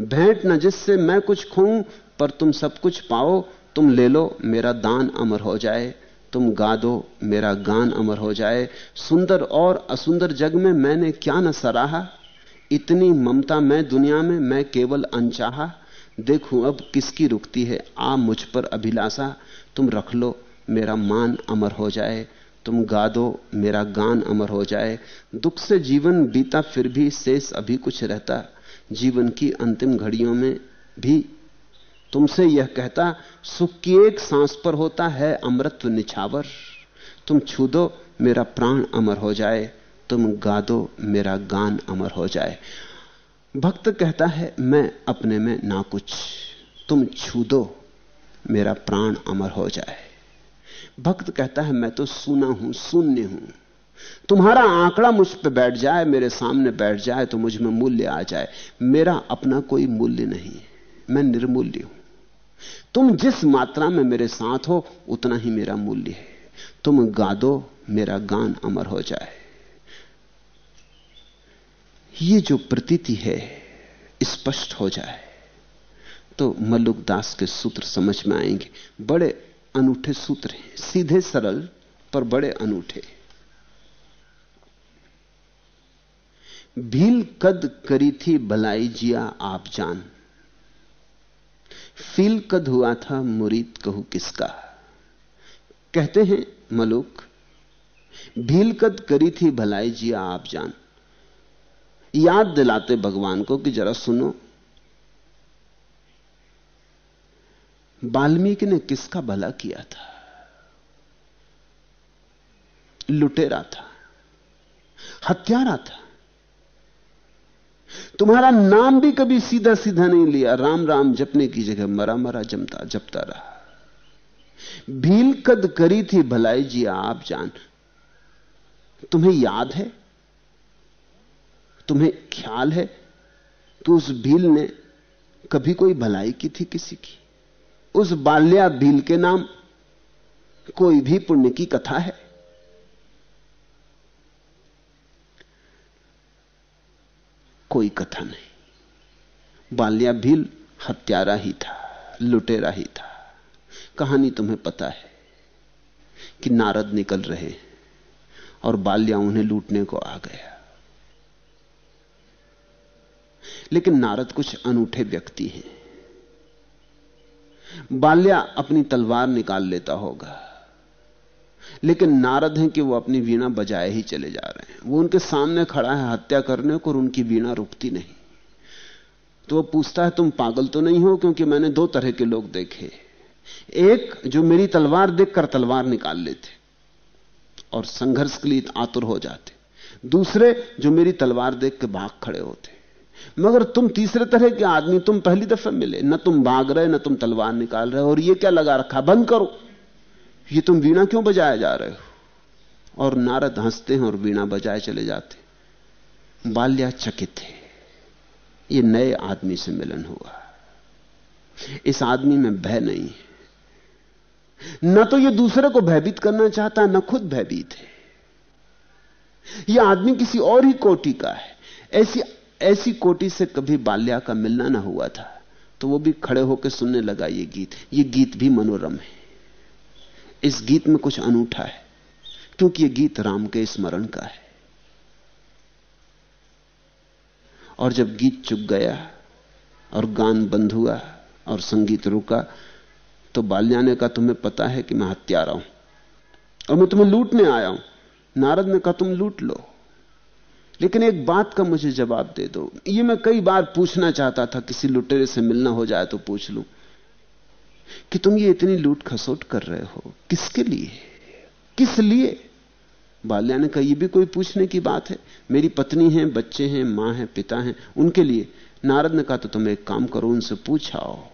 भेंट न जिससे मैं कुछ खोऊं, पर तुम सब कुछ पाओ, तुम ले लो, मेरा दान अमर हो जाए। तुम गा दो, मेरा गान अमर हो जाए। सुंदर और असुंदर जग में मैंने क्या न सराहा? इतनी ममता मैं दुनिया में, मैं केवल अनचाहा। देखूँ अब किसकी रुकती है, आ मुझ पर अभिलाषा। तुम रख लो मेरा मान अमर हो जाए, तुम गा दो, मेरा गान अमर हो जाए। दुख से जीवन बीता फिर भी शेष अभी कुछ रहता, जीवन की अंतिम घड़ियों में भी। तुमसे यह कहता, सुख की एक सांस पर होता है अमृत निछावर। तुम छू दो, मेरा प्राण अमर हो जाए, तुम गा दो, मेरा गान अमर हो जाए। भक्त कहता है, मैं अपने में ना कुछ, तुम छू दो, मेरा प्राण अमर हो जाए। भक्त कहता है, मैं तो सुना हूँ शून्य हूँ। तुम्हारा आंकड़ा मुझ पर बैठ जाए, मेरे सामने बैठ जाए तो मुझमें मूल्य आ जाए। मेरा अपना कोई मूल्य नहीं है। मैं निर्मूल्य हूँ। तुम जिस मात्रा में मेरे साथ हो, उतना ही मेरा मूल्य है। तुम गा दो मेरा गान अमर हो जाए। ये जो प्रतीति है, स्पष्ट हो जाए। तो मल्लुक दास के सूत्र समझ में आएँगे। बड़े अनूठे सूत्र हैं। सीधे सरल पर बड़े अनूठे। भील कद करी थी भलाई जिया आप जान। फील कद हुआ था मुरीद कहू किसका। कहते हैं, मलुक, भील कद करी थी भलाई जिया आप जान। याद दिलाते भगवान को कि जरा सुनो। वाल्मीकि ने किसका भला किया था? लुटेरा था, हत्यारा था। तुम्हारा नाम भी कभी सीधा सीधा नहीं लिया। राम राम जपने की जगह मरा मरा, जमता, जपता रहा। भील कद करी थी, भलाई जी, आप जान। तुम्हें याद है? तुम्हें ख्याल है? तो उस भील ने कभी कोई भलाई की थी किसी की? उस बाल्या भील के नाम कोई भी पुण्य की कथा है। कोई कथा नहीं। बाल्या भील हत्यारा ही था, लुटेरा ही था। कहानी तुम्हें पता है कि नारद निकल रहे और बाल्या उन्हें लूटने को आ गया। लेकिन नारद कुछ अनूठे व्यक्ति हैं। बाल्या अपनी तलवार निकाल लेता होगा। लेकिन नारद हैं कि वो अपनी वीणा बजाए ही चले जा रहे हैं। वो उनके सामने खड़ा है हत्या करने को और उनकी वीणा रुकती नहीं। तो वो पूछता है, तुम पागल तो नहीं हो क्योंकि मैंने दो तरह के लोग देखे। एक, जो मेरी तलवार देखकर तलवार निकाल लेते और संघर्ष के लिए आतुर हो जाते। दूसरे, जो मेरी तलवार देख के भाग खड़े होते। मगर तुम तीसरे तरह के आदमी, तुम पहली दफे मिले। न तुम भाग रहे, न तुम तलवार निकाल रहे, और ये क्या लगा रखा? बंद करो। ये तुम वीणा क्यों बजाए जा रहे हो? और नारद हँसते हैं और वीणा बजाए चले जाते बाल्या चकित है। ये नए आदमी से मिलन हुआ। इस आदमी में भय नहीं है। न तो ये दूसरे को भयभीत करना चाहता, न खुद भयभीत है। यह आदमी किसी और ही कोटि का है। ऐसी ऐसी कोटि से कभी बाल्या का मिलना ना हुआ था तो वो भी खड़े होकर सुनने लगा ये गीत। ये गीत भी मनोरम है। इस गीत में कुछ अनूठा है, क्योंकि ये गीत राम के स्मरण का है। और जब गीत चुक गया, और गान बंद हुआ, और संगीत रुका तो बाल्याने का तुम्हें पता है कि मैं हत्यारा हूँ, और मैं तुम्हें लूटने आया हूँ। नारद ने कहा, तुम लूट लो। लेकिन एक बात का मुझे जवाब दे दो। ये मैं कई बार पूछना चाहता था, किसी लुटेरे से मिलना हो जाए तो पूछ लूँ। कि तुम ये इतनी लूट खसोट कर रहे हो, किसके लिए? किस लिए? बाल्या ने कहा यह भी कोई पूछने की बात है। मेरी पत्नी है, बच्चे हैं, माँ है, पिता हैं, उनके लिए। नारद ने कहा तो तुम एक काम करो, उनसे पूछाओ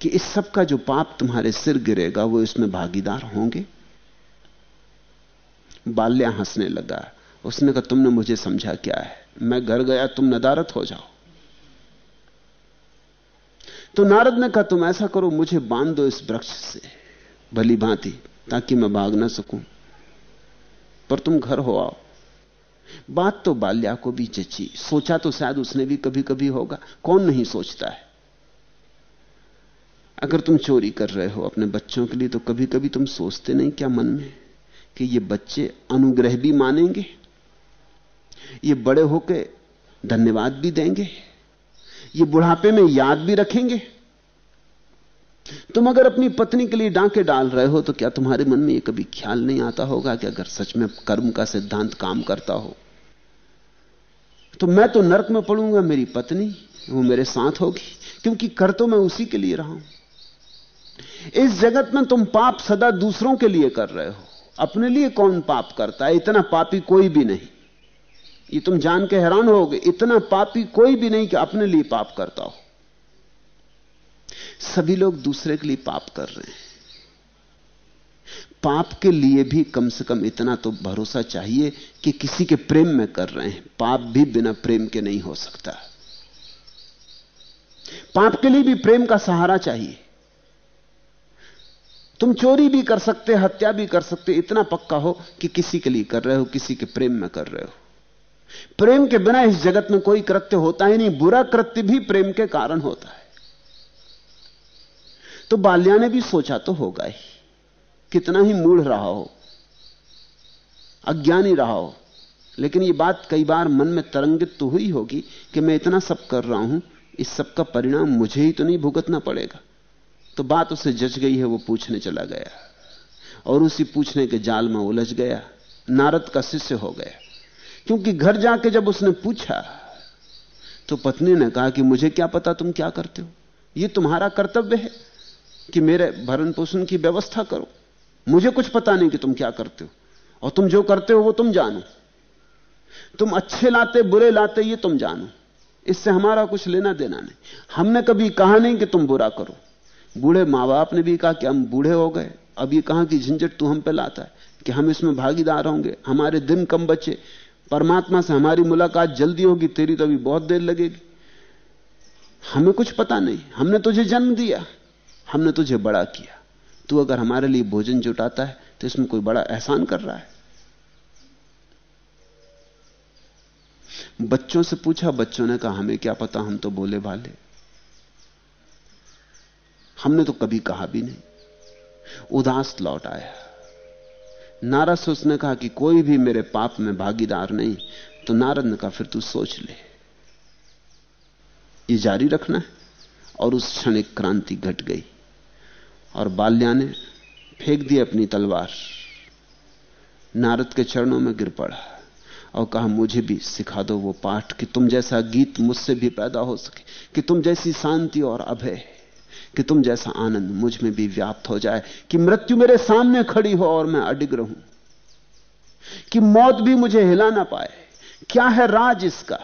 कि इस सब का जो पाप तुम्हारे सिर गिरेगा, वो इसमें भागीदार होंगे? बाल्या हंसने लगा। उसने कहा, तुमने मुझे समझा क्या है? मैं घर गया, तुम नदारत हो जाओ। तो नारद ने कहा, तुम ऐसा करो, मुझे बाँध दो इस वृक्ष से, भली भांति, ताकि मैं भाग ना सकूँ। पर तुम घर हो आओ। बात तो बाल्या को भी जची। सोचा तो शायद उसने भी कभी कभी होगा। कौन नहीं सोचता है? अगर तुम चोरी कर रहे हो अपने बच्चों के लिए तो कभी कभी तुम सोचते नहीं क्या मन में कि ये बच्चे अनुग्रह भी मानेंगे? ये बड़े होके धन्यवाद भी देंगे, ये बुढ़ापे में याद भी रखेंगे। तुम अगर अपनी पत्नी के लिए डांके डाल रहे हो तो क्या तुम्हारे मन में ये कभी ख्याल नहीं आता होगा कि अगर सच में कर्म का सिद्धांत काम करता हो? तो मैं तो नरक में पड़ूँगा, मेरी पत्नी, वो मेरे साथ होगी, क्योंकि कर तो मैं उसी के लिए रहा हूँ। इस जगत में तुम पाप सदा दूसरों के लिए कर रहे हो, अपने लिए कौन पाप करता है? इतना पापी कोई भी नहीं। ये तुम जान के हैरान होगे, इतना पापी कोई भी नहीं कि अपने लिए पाप करता हो। सभी लोग दूसरे के लिए पाप कर रहे हैं। पाप के लिए भी कम से कम इतना तो भरोसा चाहिए कि किसी के प्रेम में कर रहे हैं। पाप भी बिना प्रेम के नहीं हो सकता। पाप के लिए भी प्रेम का सहारा चाहिए। तुम चोरी भी कर सकते, हत्या भी कर सकते, इतना पक्का हो कि किसी के लिए कर रहे हो, किसी के प्रेम में कर रहे हो। प्रेम के बिना इस जगत में कोई कृत्य होता ही नहीं, बुरा कृत्य भी प्रेम के कारण होता है। तो बाल्या ने भी सोचा तो होगा ही, कितना ही मूढ़ रहा हो, अज्ञानी रहा हो, लेकिन यह बात कई बार मन में तरंगित तो हुई होगी कि मैं इतना सब कर रहा हूँ, इस सब का परिणाम मुझे ही तो नहीं भुगतना पड़ेगा। तो बात उसे जच गई है, वो पूछने चला गया। और उसी पूछने के जाल में उलझ गया, नारद का शिष्य हो गया। क्योंकि घर जाके जब उसने पूछा तो पत्नी ने कहा कि मुझे क्या पता तुम क्या करते हो? यह तुम्हारा कर्तव्य है कि मेरे भरण पोषण की व्यवस्था करो। मुझे कुछ पता नहीं कि तुम क्या करते हो। और तुम जो करते हो वो तुम जानो। तुम अच्छे लाते, बुरे लाते, ये तुम जानो। इससे हमारा कुछ लेना देना नहीं। हमने कभी कहा नहीं कि तुम बुरा करो। बूढ़े माँ बाप ने भी कहा कि हम बूढ़े हो गए। अब ये कहा कि झंझट तू हम पे लाता है, कि हम इसमें भागीदार होंगे। हमारे दिन कम बचे। परमात्मा से हमारी मुलाकात जल्दी होगी, तेरी तो अभी बहुत देर लगेगी। हमें कुछ पता नहीं। हमने तुझे जन्म दिया, हमने तुझे बड़ा किया। तू अगर हमारे लिए भोजन जुटाता है तो इसमें कोई बड़ा एहसान कर रहा है। बच्चों से पूछा, बच्चों ने कहा, हमें क्या पता, हम तो बोले भाले। हमने तो कभी कहा भी नहीं। उदास लौट आया। नारद उसने कहा कि कोई भी मेरे पाप में भागीदार नहीं तो नारद ने कहा, फिर तू सोच ले। ये जारी रखना है। और उस क्षण एक क्रांति घट गई। और बाल्या ने फेंक दी अपनी तलवार। नारद के चरणों में गिर पड़ा और कहा, मुझे भी सिखा दो वो पाठ कि तुम जैसा गीत मुझसे भी पैदा हो सके, कि तुम जैसी शांति और अभय। कि तुम जैसा आनंद मुझमें भी व्याप्त हो जाए कि मृत्यु मेरे सामने खड़ी हो और मैं अडिग रहूँ, कि मौत भी मुझे हिला ना पाए। क्या है राज इसका?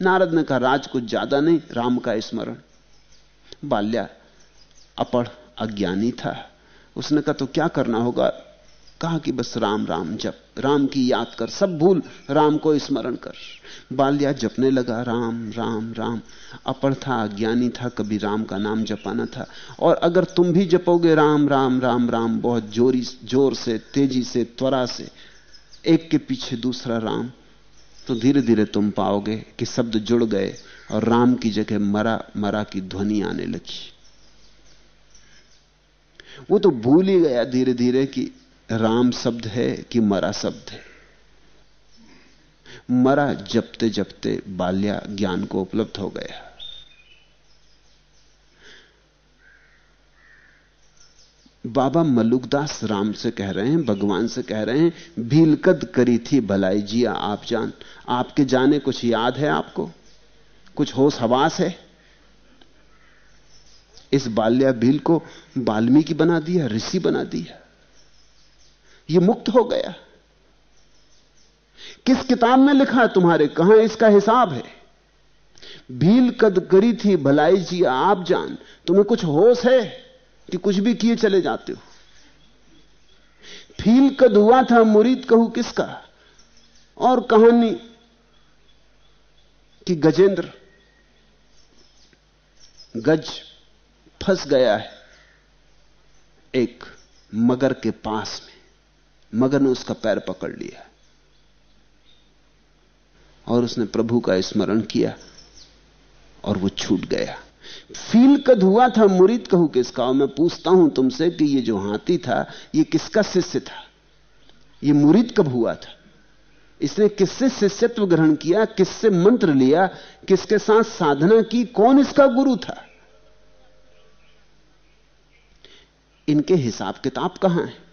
नारद ने कहा, राज कुछ ज़्यादा नहीं, राम का स्मरण। बाल्या, अपढ़ अज्ञानी था। उसने कहा तो क्या करना होगा? कहा कि बस राम राम जप, राम की याद कर, सब भूल, राम को स्मरण कर। बाल्या जपने लगा, राम राम राम। अपढ़ था अज्ञानी था, कभी राम का नाम जपाना था। और अगर तुम भी जपोगे, राम राम राम राम, बहुत जोरी, ज़ोर से, तेज़ी से, त्वरा से, एक के पीछे दूसरा राम तो धीरे धीरे तुम पाओगे कि शब्द जुड़ गए और राम की जगह मरा मरा की ध्वनि आने लगी। वो तो भूल ही गया धीरे धीरे कि राम शब्द है कि मरा शब्द है? मरा जपते जपते बाल्या ज्ञान को उपलब्ध हो गया। बाबा मलुकदास राम से कह रहे हैं, भगवान से कह रहे हैं, भीलकद करी थी भलाई जिया आप जान। आपके जाने कुछ याद है आपको? कुछ होश हवास है? इस बाल्या भील को बाल्मीकि बना दिया, ऋषि बना दिया। ये मुक्त हो गया। किस किताब में लिखा है तुम्हारे? कहाँ इसका हिसाब है? भील कद करी थी, भलाई जी, आप जान। तुम्हें कुछ होश है कि कुछ भी किए चले जाते हो? फील कद हुआ था, मुरीद कहू किसका? और कहानी कि गजेंद्र, गज फंस गया है एक मगर के पास में। मगर ने उसका पैर पकड़ लिया। और उसने प्रभु का स्मरण किया और वो छूट गया। फील कद हुआ था, मुरीद कहू किसका मैं पूछता हूँ तुमसे कि ये जो हाथी था, ये किसका शिष्य था? ये मुरीद कब हुआ था? इसने किससे शिष्यत्व ग्रहण किया, किससे मंत्र लिया, किसके साथ साधना की, कौन इसका गुरु था? इनके हिसाब किताब कहाँ है?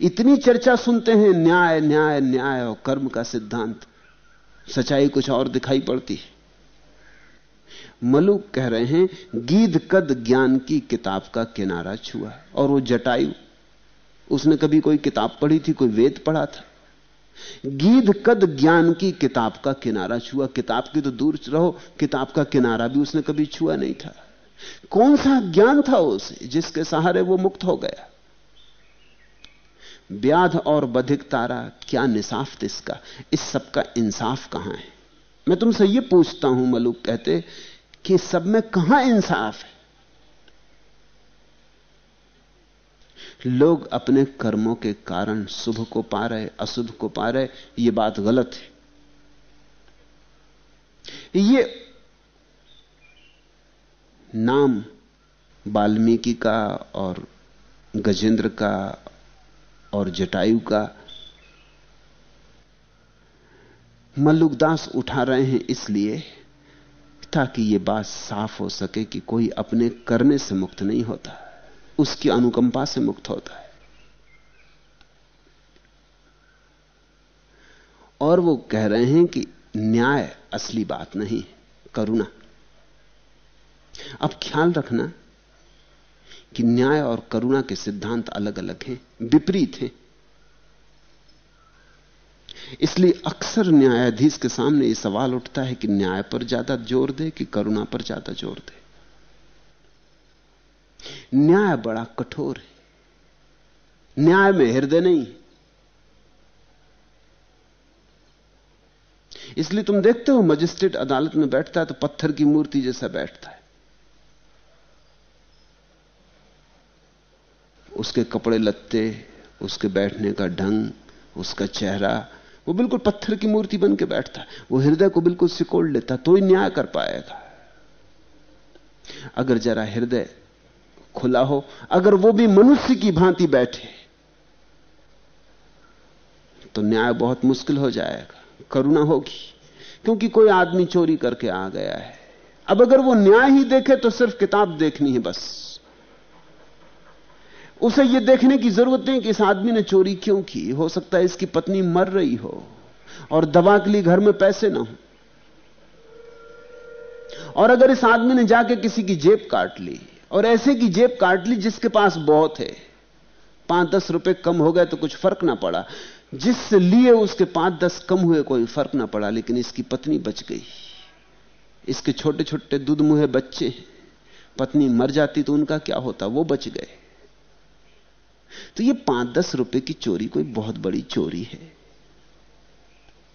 इतनी चर्चा सुनते हैं, न्याय न्याय न्याय और कर्म का सिद्धांत। सच्चाई कुछ और दिखाई पड़ती है। मलुक कह रहे हैं, गीध कद ज्ञान की किताब का किनारा छुआ और वो जटायु। उसने कभी कोई किताब पढ़ी थी, कोई वेद पढ़ा था। गीध कद ज्ञान की किताब का किनारा छुआ। किताब की तो दूर रहो, किताब का किनारा भी उसने कभी छुआ नहीं था। कौन सा ज्ञान था उसे जिसके सहारे वो मुक्त हो गया? व्याध और बधिक तारा, क्या निसाफ इसका? इस सब का इंसाफ कहाँ है? मैं तुमसे यह पूछता हूँ, मलुक कहते, कि सब में कहाँ इंसाफ है? लोग अपने कर्मों के कारण शुभ को पा रहे, अशुभ को पा रहे यह बात गलत है। ये नाम वाल्मीकि का और गजेंद्र का और जटायु का मल्लुकदास उठा रहे हैं इसलिए ताकि यह बात साफ़ हो सके कि कोई अपने करने से मुक्त नहीं होता, उसकी अनुकंपा से मुक्त होता है। और वो कह रहे हैं कि न्याय असली बात नहीं करुणा। अब ख्याल रखना कि न्याय और करुणा के सिद्धांत अलग अलग हैं, विपरीत हैं। इसलिए अक्सर न्यायाधीश के सामने यह सवाल उठता है कि न्याय पर ज़्यादा ज़ोर दे कि करुणा पर ज़्यादा ज़ोर दे? न्याय बड़ा कठोर है। न्याय में हृदय नहीं इसलिए तुम देखते हो, मजिस्ट्रेट अदालत में बैठता है तो पत्थर की मूर्ति जैसा बैठता है। उसके कपड़े लत्ते, उसके बैठने का ढंग, उसका चेहरा, वो बिल्कुल पत्थर की मूर्ति बन के बैठता है। वो हृदय को बिल्कुल सिकोड़ लेता तो ही न्याय कर पाएगा। अगर जरा हृदय खुला हो, अगर वो भी मनुष्य की भांति बैठे तो न्याय बहुत मुश्किल हो जाएगा, करुणा होगी, क्योंकि कोई आदमी चोरी करके आ गया है। अब अगर वो न्याय ही देखे तो सिर्फ़ किताब देखनी है बस। उसे यह देखने की ज़रूरत नहीं कि इस आदमी ने चोरी क्यों की। हो सकता है इसकी पत्नी मर रही हो और दवा के लिए घर में पैसे ना हो। और अगर इस आदमी ने जाके किसी की जेब काट ली और ऐसे की जेब काट ली जिसके पास बहुत है पाँच दस रुपए कम हो गए तो कुछ फ़र्क ना पड़ा। जिससे लिए उसके पाँच दस कम हुए कोई फ़र्क ना पड़ा, लेकिन इसकी पत्नी बच गई। इसके छोटे छोटे दूध मुहे बच्चे पत्नी मर जाती तो उनका क्या होता? वो बच गए। तो ये पाँच दस रुपए की चोरी कोई बहुत बड़ी चोरी है।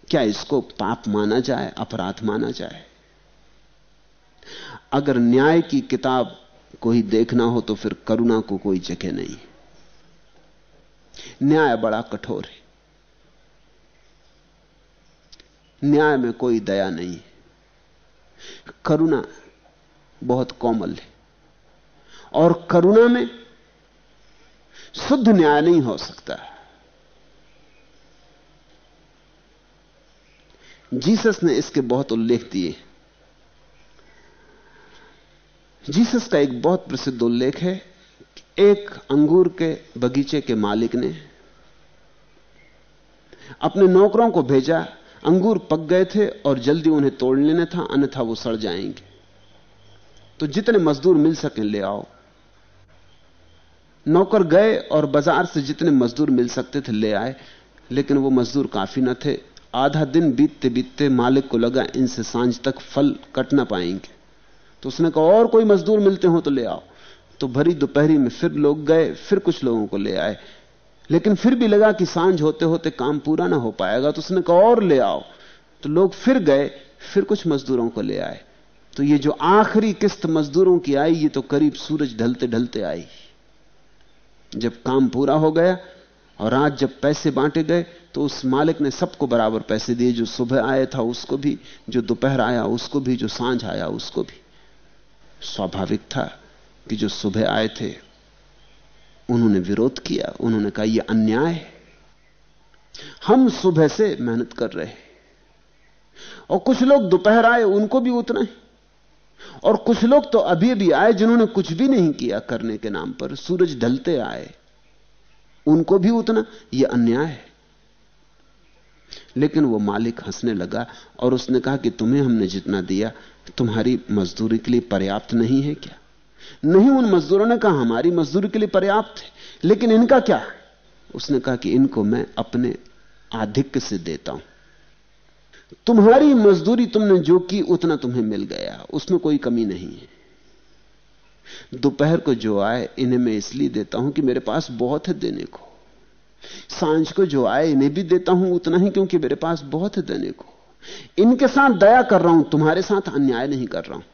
क्या इसको पाप माना जाए, अपराध माना जाए? अगर न्याय की किताब कोई देखना हो तो फिर करुणा को कोई जगह नहीं। न्याय बड़ा कठोर है। न्याय में कोई दया नहीं। करुणा बहुत कोमल है। और करुणा में शुद्ध न्याय नहीं हो सकता। जीसस ने इसके बहुत उल्लेख दिए। जीसस का एक बहुत प्रसिद्ध उल्लेख है एक अंगूर के बगीचे के मालिक ने अपने नौकरों को भेजा, अंगूर पक गए थे और जल्दी उन्हें तोड़ लेना था, अन्यथा वो सड़ जाएँगे। तो जितने मजदूर मिल सकें, ले आओ। नौकर गए और बाज़ार से जितने मजदूर मिल सकते थे ले आए, लेकिन वो मजदूर काफ़ी न थे। आधा दिन बीतते बीतते मालिक को लगा, इनसे साँझ तक फल कट ना पाएँगे। तो उसने कहा, और कोई मजदूर मिलते हो तो ले आओ। तो भरी दोपहरी में फिर लोग गए, फिर कुछ लोगों को ले आए। लेकिन फिर भी लगा कि साँझ होते होते काम पूरा ना हो पाएगा तो उसने कहा, और ले आओ। तो लोग फिर गए, फिर कुछ मजदूरों को ले आए। तो ये जो आखिरी किस्त मजदूरों की आई, ये तो करीब सूरज ढलते ढलते आई। जब काम पूरा हो गया और आज जब पैसे बांटे गए तो उस मालिक ने सबको बराबर पैसे दिए, जो सुबह आया था उसको भी, जो दोपहर आया उसको भी, जो साँझ आया उसको भी। स्वाभाविक था कि जो सुबह आए थे, उन्होंने विरोध किया, उन्होंने कहा यह अन्याय है। हम सुबह से मेहनत कर रहे हैं। और कुछ लोग दोपहर आए, उनको भी उतना ही। और कुछ लोग तो अभी भी आए जिन्होंने कुछ भी नहीं किया करने के नाम पर। सूरज ढलते आए। उनको भी उतना यह अन्याय है। लेकिन वो मालिक हंसने लगा और उसने कहा कि तुम्हें हमने जितना दिया, तुम्हारी मजदूरी के लिए पर्याप्त नहीं है क्या? नहीं, उन मजदूरों ने कहा, हमारी मजदूरी के लिए पर्याप्त है, लेकिन इनका क्या उसने कहा कि इनको मैं अपने आधिक्य से देता हूँ। तुम्हारी मजदूरी तुमने जो की, उतना तुम्हें मिल गया। उसमें कोई कमी नहीं है। दोपहर को जो आए, इन्हें मैं इसलिए देता हूँ कि मेरे पास बहुत है देने को। साँझ को जो आए, इन्हें भी देता हूँ, उतना ही क्योंकि मेरे पास बहुत है देने को। इनके साथ दया कर रहा हूँ, तुम्हारे साथ अन्याय नहीं कर रहा हूँ।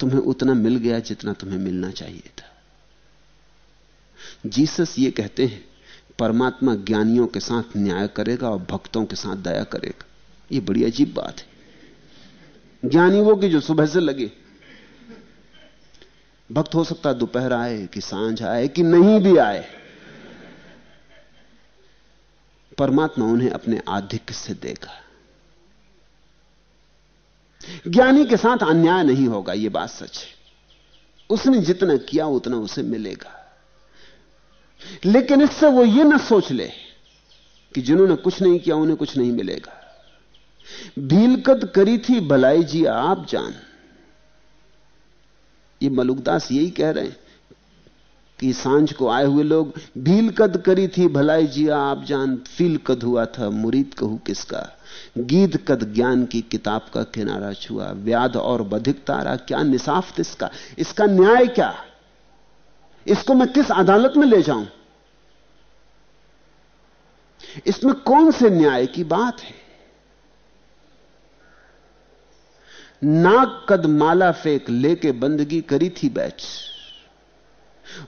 तुम्हें उतना मिल गया जितना तुम्हें मिलना चाहिए था। जीसस ये कहते हैं परमात्मा ज्ञानियों के साथ न्याय करेगा और भक्तों के साथ दया करेगा। यह बड़ी अजीब बात है। ज्ञानी वो कि जो सुबह से लगे। भक्त हो सकता है दोपहर आए, कि साँझ आए, कि नहीं भी आए। परमात्मा उन्हें अपने आधिक्य से देगा। ज्ञानी के साथ अन्याय नहीं होगा यह बात सच है। उसने जितना किया, उतना उसे मिलेगा। लेकिन इससे वो ये ना सोच ले कि जिन्होंने कुछ नहीं किया, उन्हें कुछ नहीं मिलेगा। भीलकद करी थी, भलाई जी, आप जान। ये मलुकदास यही कह रहे हैं कि साँझ को आए हुए लोग भील कद करी थी, भलाई जिया आप जान। फील कद हुआ था, मुरीद कहू किसका? गीत कद ज्ञान की किताब का किनारा छुआ। व्याध और बधिक तारा, क्या निसाफ इसका इसका न्याय क्या? इसको मैं किस अदालत में ले जाऊँ? इसमें कौन से न्याय की बात है? नाक कद माला फेंक लेके बंदगी करी थी बैच।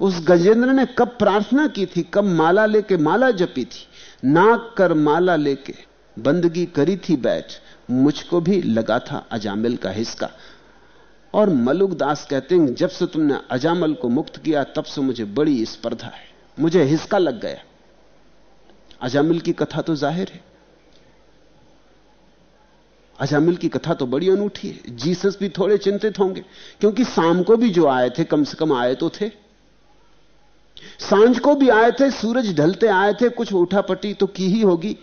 उस गजेंद्र ने कब प्रार्थना की थी? कब माला लेके माला जपी थी? नाक कर माला लेके बंदगी करी थी बैठ मुझको भी लगा था अजामिल का हिस्सा। और मलुक दास कहते हैं, जब से तुमने अजामल को मुक्त किया, तब से मुझे बड़ी स्पर्धा है। मुझे हिस्सा लग गया। अजामिल की कथा तो ज़ाहिर है। अजामिल की कथा तो बड़ी अनूठी है। जीसस भी थोड़े चिंतित होंगे, क्योंकि शाम को भी जो आए थे, कम से कम आए तो थे। साँझ को भी आए थे, सूरज ढलते आए थे, कुछ उठापटी तो की ही होगी।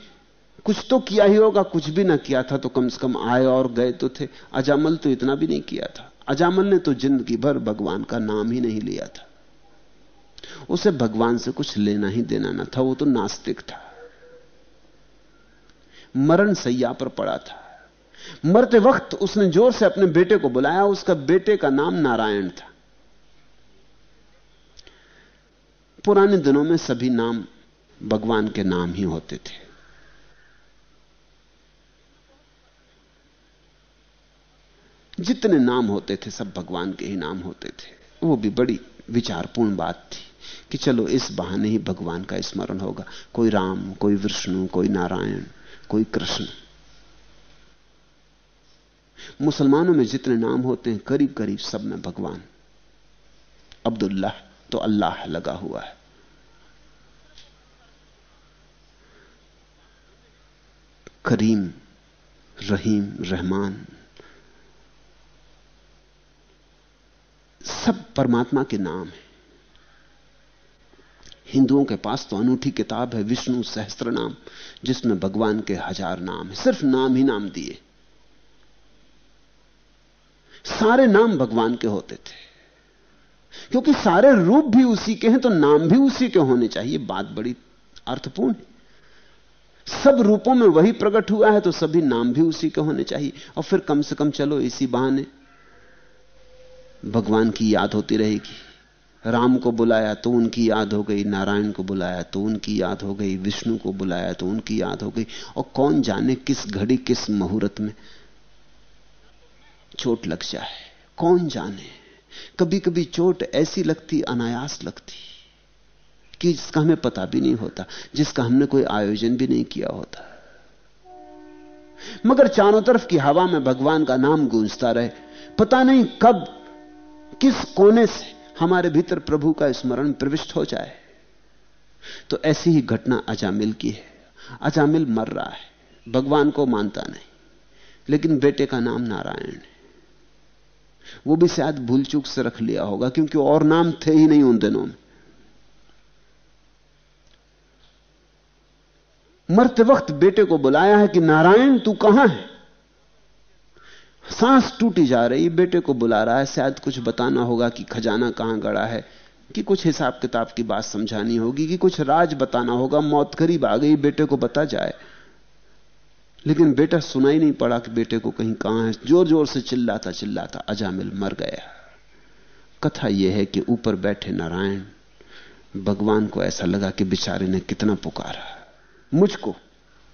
कुछ तो किया ही होगा, कुछ भी ना किया था तो कम से कम आए और गए तो थे। अजामल तो इतना भी नहीं किया था। अजामल ने तो ज़िंदगी भर भगवान का नाम ही नहीं लिया था। उसे भगवान से कुछ लेना ही देना ना था, वो तो नास्तिक था। मरण सैया पर पड़ा था। मरते वक्त उसने ज़ोर से अपने बेटे को बुलाया, उसका बेटे का नाम नारायण था। पुराने दिनों में सभी नाम भगवान के नाम ही होते थे। जितने नाम होते थे, सब भगवान के ही नाम होते थे। वो भी बड़ी विचारपूर्ण बात थी कि चलो, इस बहाने ही भगवान का स्मरण होगा। कोई राम, कोई विष्णु, कोई नारायण, कोई कृष्ण। मुसलमानों में जितने नाम होते हैं करीब करीब सब में भगवान। अब्दुल्लाह तो अल्लाह लगा हुआ है। करीम, रहीम, रहमान सब परमात्मा के नाम है। हिंदुओं के पास तो अनूठी किताब है, विष्णु सहस्त्र नाम, जिसमें भगवान के हज़ार नाम है। सिर्फ़ नाम ही नाम दिए। सारे नाम भगवान के होते थे। क्योंकि सारे रूप भी उसी के हैं तो नाम भी उसी के होने चाहिए। बात बड़ी अर्थपूर्ण है। सब रूपों में वही प्रकट हुआ है तो सभी नाम भी उसी के होने चाहिए। और फिर कम से कम चलो, इसी बहाने भगवान की याद होती रहेगी। राम को बुलाया तो उनकी याद हो गई, नारायण को बुलाया तो उनकी याद हो गई, विष्णु को बुलाया तो उनकी याद हो गई। और कौन जाने किस घड़ी, किस मुहूर्त में चोट लग जाए? कौन जाने? कभी कभी चोट ऐसी लगती, अनायास लगती, कि जिसका हमें पता भी नहीं होता, जिसका हमने कोई आयोजन भी नहीं किया होता। मगर चारों तरफ़ की हवा में भगवान का नाम गूंजता रहे। पता नहीं कब किस कोने से हमारे भीतर प्रभु का स्मरण प्रविष्ट हो जाए? तो ऐसी ही घटना अजामिल की है। अजामिल मर रहा है। भगवान को मानता नहीं। लेकिन बेटे का नाम नारायण है। वो भी शायद भूल चूक से रख लिया होगा, क्योंकि और नाम थे ही नहीं उन दिनों में। मरते वक्त बेटे को बुलाया है कि, नारायण, तू कहाँ है? सांस टूटी जा रही, बेटे को बुला रहा है, शायद कुछ बताना होगा कि खजाना कहाँ गड़ा है, कि कुछ हिसाब किताब की बात समझानी होगी, कि कुछ राज बताना होगा, मौत करीब आ गई, बेटे को बता जाए। लेकिन बेटा सुनाई नहीं पड़ा कि बेटे को कहीं कहाँ है ज़ोर ज़ोर से चिल्लाता चिल्लाता अजामिल मर गया। कथा यह है कि ऊपर बैठे नारायण, भगवान को ऐसा लगा कि बेचारे ने कितना पुकारा। मुझको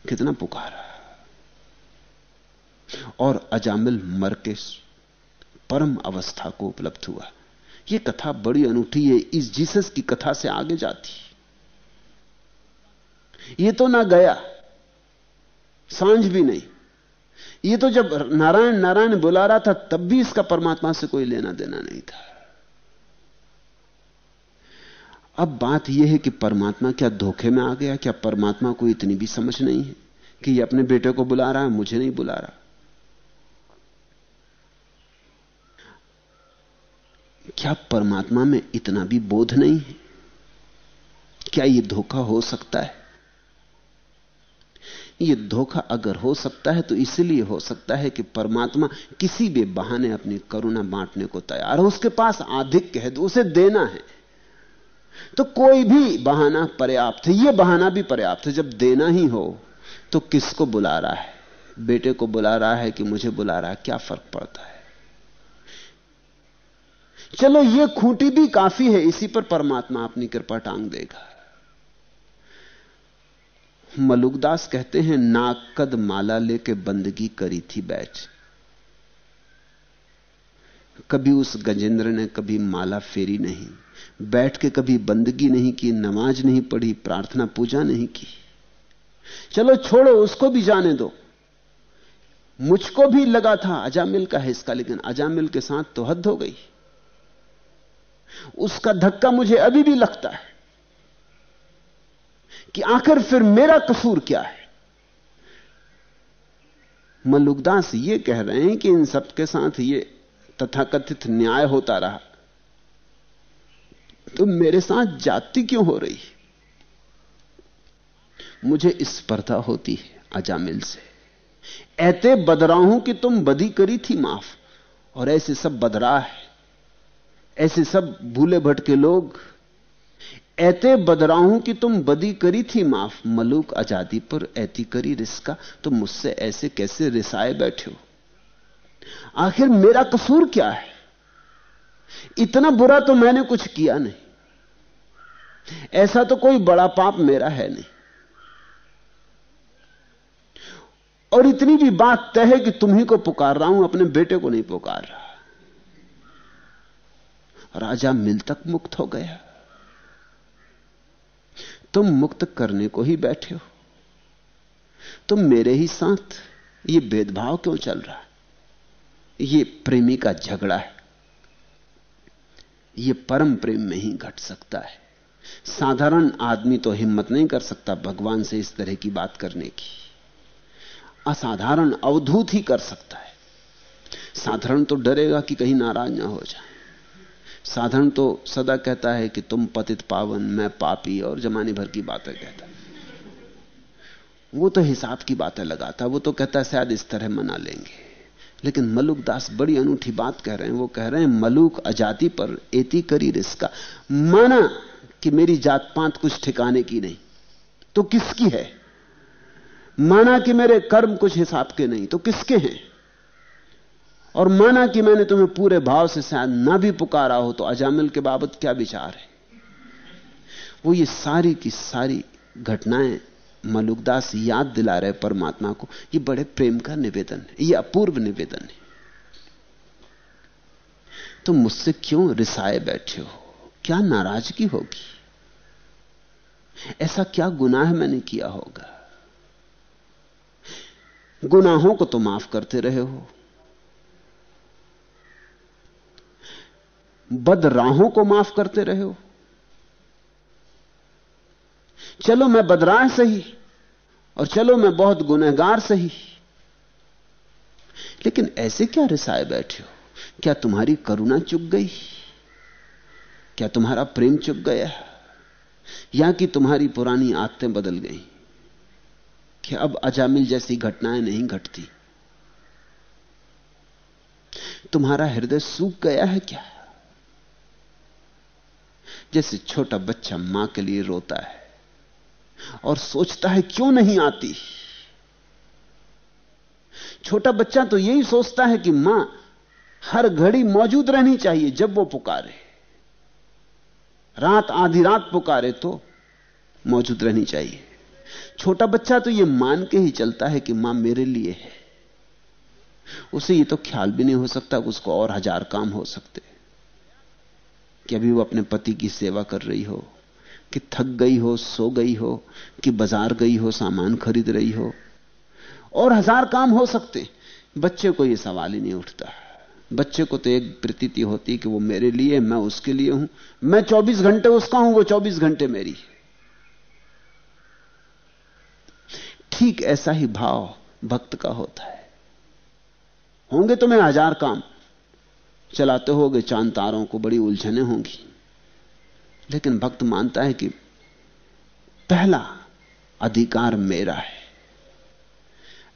कितना पुकारा। और अजामिल मर के परम अवस्था को उपलब्ध हुआ। यह कथा बड़ी अनूठी है, इस जीसस की कथा से आगे जाती। ये तो ना गया, साँझ भी नहीं। ये तो जब नारायण नारायण बुला रहा था, तब भी इसका परमात्मा से कोई लेना देना नहीं था। अब बात यह है कि परमात्मा क्या धोखे में आ गया, क्या परमात्मा को इतनी भी समझ नहीं है कि ये अपने बेटे को बुला रहा है, मुझे नहीं बुला रहा। क्या परमात्मा में इतना भी बोध नहीं है? क्या यह धोखा हो सकता है? यह धोखा अगर हो सकता है तो इसलिए हो सकता है कि परमात्मा किसी भी बहाने अपनी करुणा बांटने को तैयार है। उसके पास आधिक कह दो उसे देना है। तो कोई भी बहाना पर्याप्त है यह बहाना भी पर्याप्त है, जब देना ही हो तो किसको बुला रहा है? बेटे को बुला रहा है कि मुझे बुला रहा है? क्या फ़र्क पड़ता है? चलो यह खूंटी भी काफ़ी है, इसी पर परमात्मा अपनी कृपा टांग देगा। मलुकदास कहते हैं, नाक कद माला लेके बंदगी करी थी बैच। कभी उस गजेंद्र ने कभी माला फेरी नहीं, बैठ के कभी बंदगी नहीं की, नमाज़ नहीं पढ़ी, प्रार्थना पूजा नहीं की। चलो छोड़ो, उसको भी जाने दो। मुझको भी लगा था अजामिल का है इसका, लेकिन अजामिल के साथ तो हद हो गई। उसका धक्का मुझे अभी भी लगता है कि आखिर फिर मेरा कसूर क्या है? मलुकदास ये कह रहे हैं कि इन सबके साथ ये तथाकथित न्याय होता रहा। तो मेरे साथ जाति क्यों हो रही? मुझे स्पर्धा होती है अजामिल से। ऐते बदराहूं कि तुम बदी करी थी माफ़, और ऐसे सब बदरा है। ऐसे सब भूले भटके लोग, ऐते बदराहूं कि तुम बदी करी थी माफ़, मलूक आज़ादी पर ऐती करी रिस्का तुम मुझसे ऐसे कैसे रिसाए बैठे हो? आखिर मेरा कसूर क्या है? इतना बुरा तो मैंने कुछ किया नहीं। ऐसा तो कोई बड़ा पाप मेरा है नहीं। और इतनी भी बात तय है कि तुम्ही को पुकार रहा हूँ, अपने बेटे को नहीं पुकार रहा। राजा मिल तक मुक्त हो गया। तुम मुक्त करने को ही बैठे हो। तुम मेरे ही साथ। ये भेदभाव क्यों चल रहा है? ये प्रेमी का झगड़ा है। ये परम प्रेम में ही घट सकता है। साधारण आदमी तो हिम्मत नहीं कर सकता भगवान से इस तरह की बात करने की। असाधारण अवधूत ही कर सकता है। साधारण तो डरेगा कि कहीं नाराज़ ना हो जाए। साधारण तो सदा कहता है कि तुम पतित पावन, मैं पापी और जमाने भर की बातें कहता वो तो हिसाब की बातें लगाता, वो तो कहता शायद इस तरह मना लेंगे। लेकिन मलुक दास बड़ी अनूठी बात कह रहे हैं। वो कह रहे हैं, मलुक अजाति पर एती करी रिस्का। माना कि मेरी जात पात कुछ ठिकाने की नहीं तो किसकी है? माना कि मेरे कर्म कुछ हिसाब के नहीं तो किसके हैं? और माना कि मैंने तुम्हें पूरे भाव से शायद ना भी पुकारा हो तो अजामिल के बाबत क्या विचार है? वो ये सारी की सारी घटनाएँ मलुकदास याद दिला रहे परमात्मा को। ये बड़े प्रेम का निवेदन है। ये अपूर्व निवेदन है। तो मुझसे क्यों रिसाए बैठे हो? क्या नाराज़गी होगी? ऐसा क्या गुनाह मैंने किया होगा? गुनाहों को तो माफ़ करते रहे हो। बद राहों को माफ़ करते रहे हो। चलो मैं बदराह सही, और चलो मैं बहुत गुनहगार सही। लेकिन ऐसे क्या रिसाए बैठे हो? क्या तुम्हारी करुणा चुक गई? क्या तुम्हारा प्रेम चुक गया? या कि तुम्हारी पुरानी आदतें बदल गई? कि अब अजामिल जैसी घटनाएँ नहीं घटती। तुम्हारा हृदय सूख गया है क्या? जैसे छोटा बच्चा माँ के लिए रोता है और सोचता है, क्यों नहीं आती? छोटा बच्चा तो यही सोचता है कि माँ, हर घड़ी मौजूद रहनी चाहिए जब वो पुकारे। रात आधी रात पुकारे तो मौजूद रहनी चाहिए। छोटा बच्चा तो ये मान के ही चलता है कि माँ मेरे लिए है। उसे ये तो ख्याल भी नहीं हो सकता कि उसको और हज़ार काम हो सकते। कि अभी वो अपने पति की सेवा कर रही हो, कि थक गई हो, सो गई हो, कि बाज़ार गई हो, सामान खरीद रही हो। और हज़ार काम हो सकते, बच्चे को यह सवाल ही नहीं उठता। बच्चे को तो एक प्रतीति होती कि वो मेरे लिए, मैं उसके लिए हूँ। मैं 24 घंटे उसका हूँ, वो 24 घंटे मेरी। ठीक ऐसा ही भाव भक्त का होता है। होंगे तुम्हें हज़ार काम चलाते होगे, चाँद तारों को बड़ी उलझने होंगी। लेकिन भक्त मानता है कि पहला अधिकार मेरा है।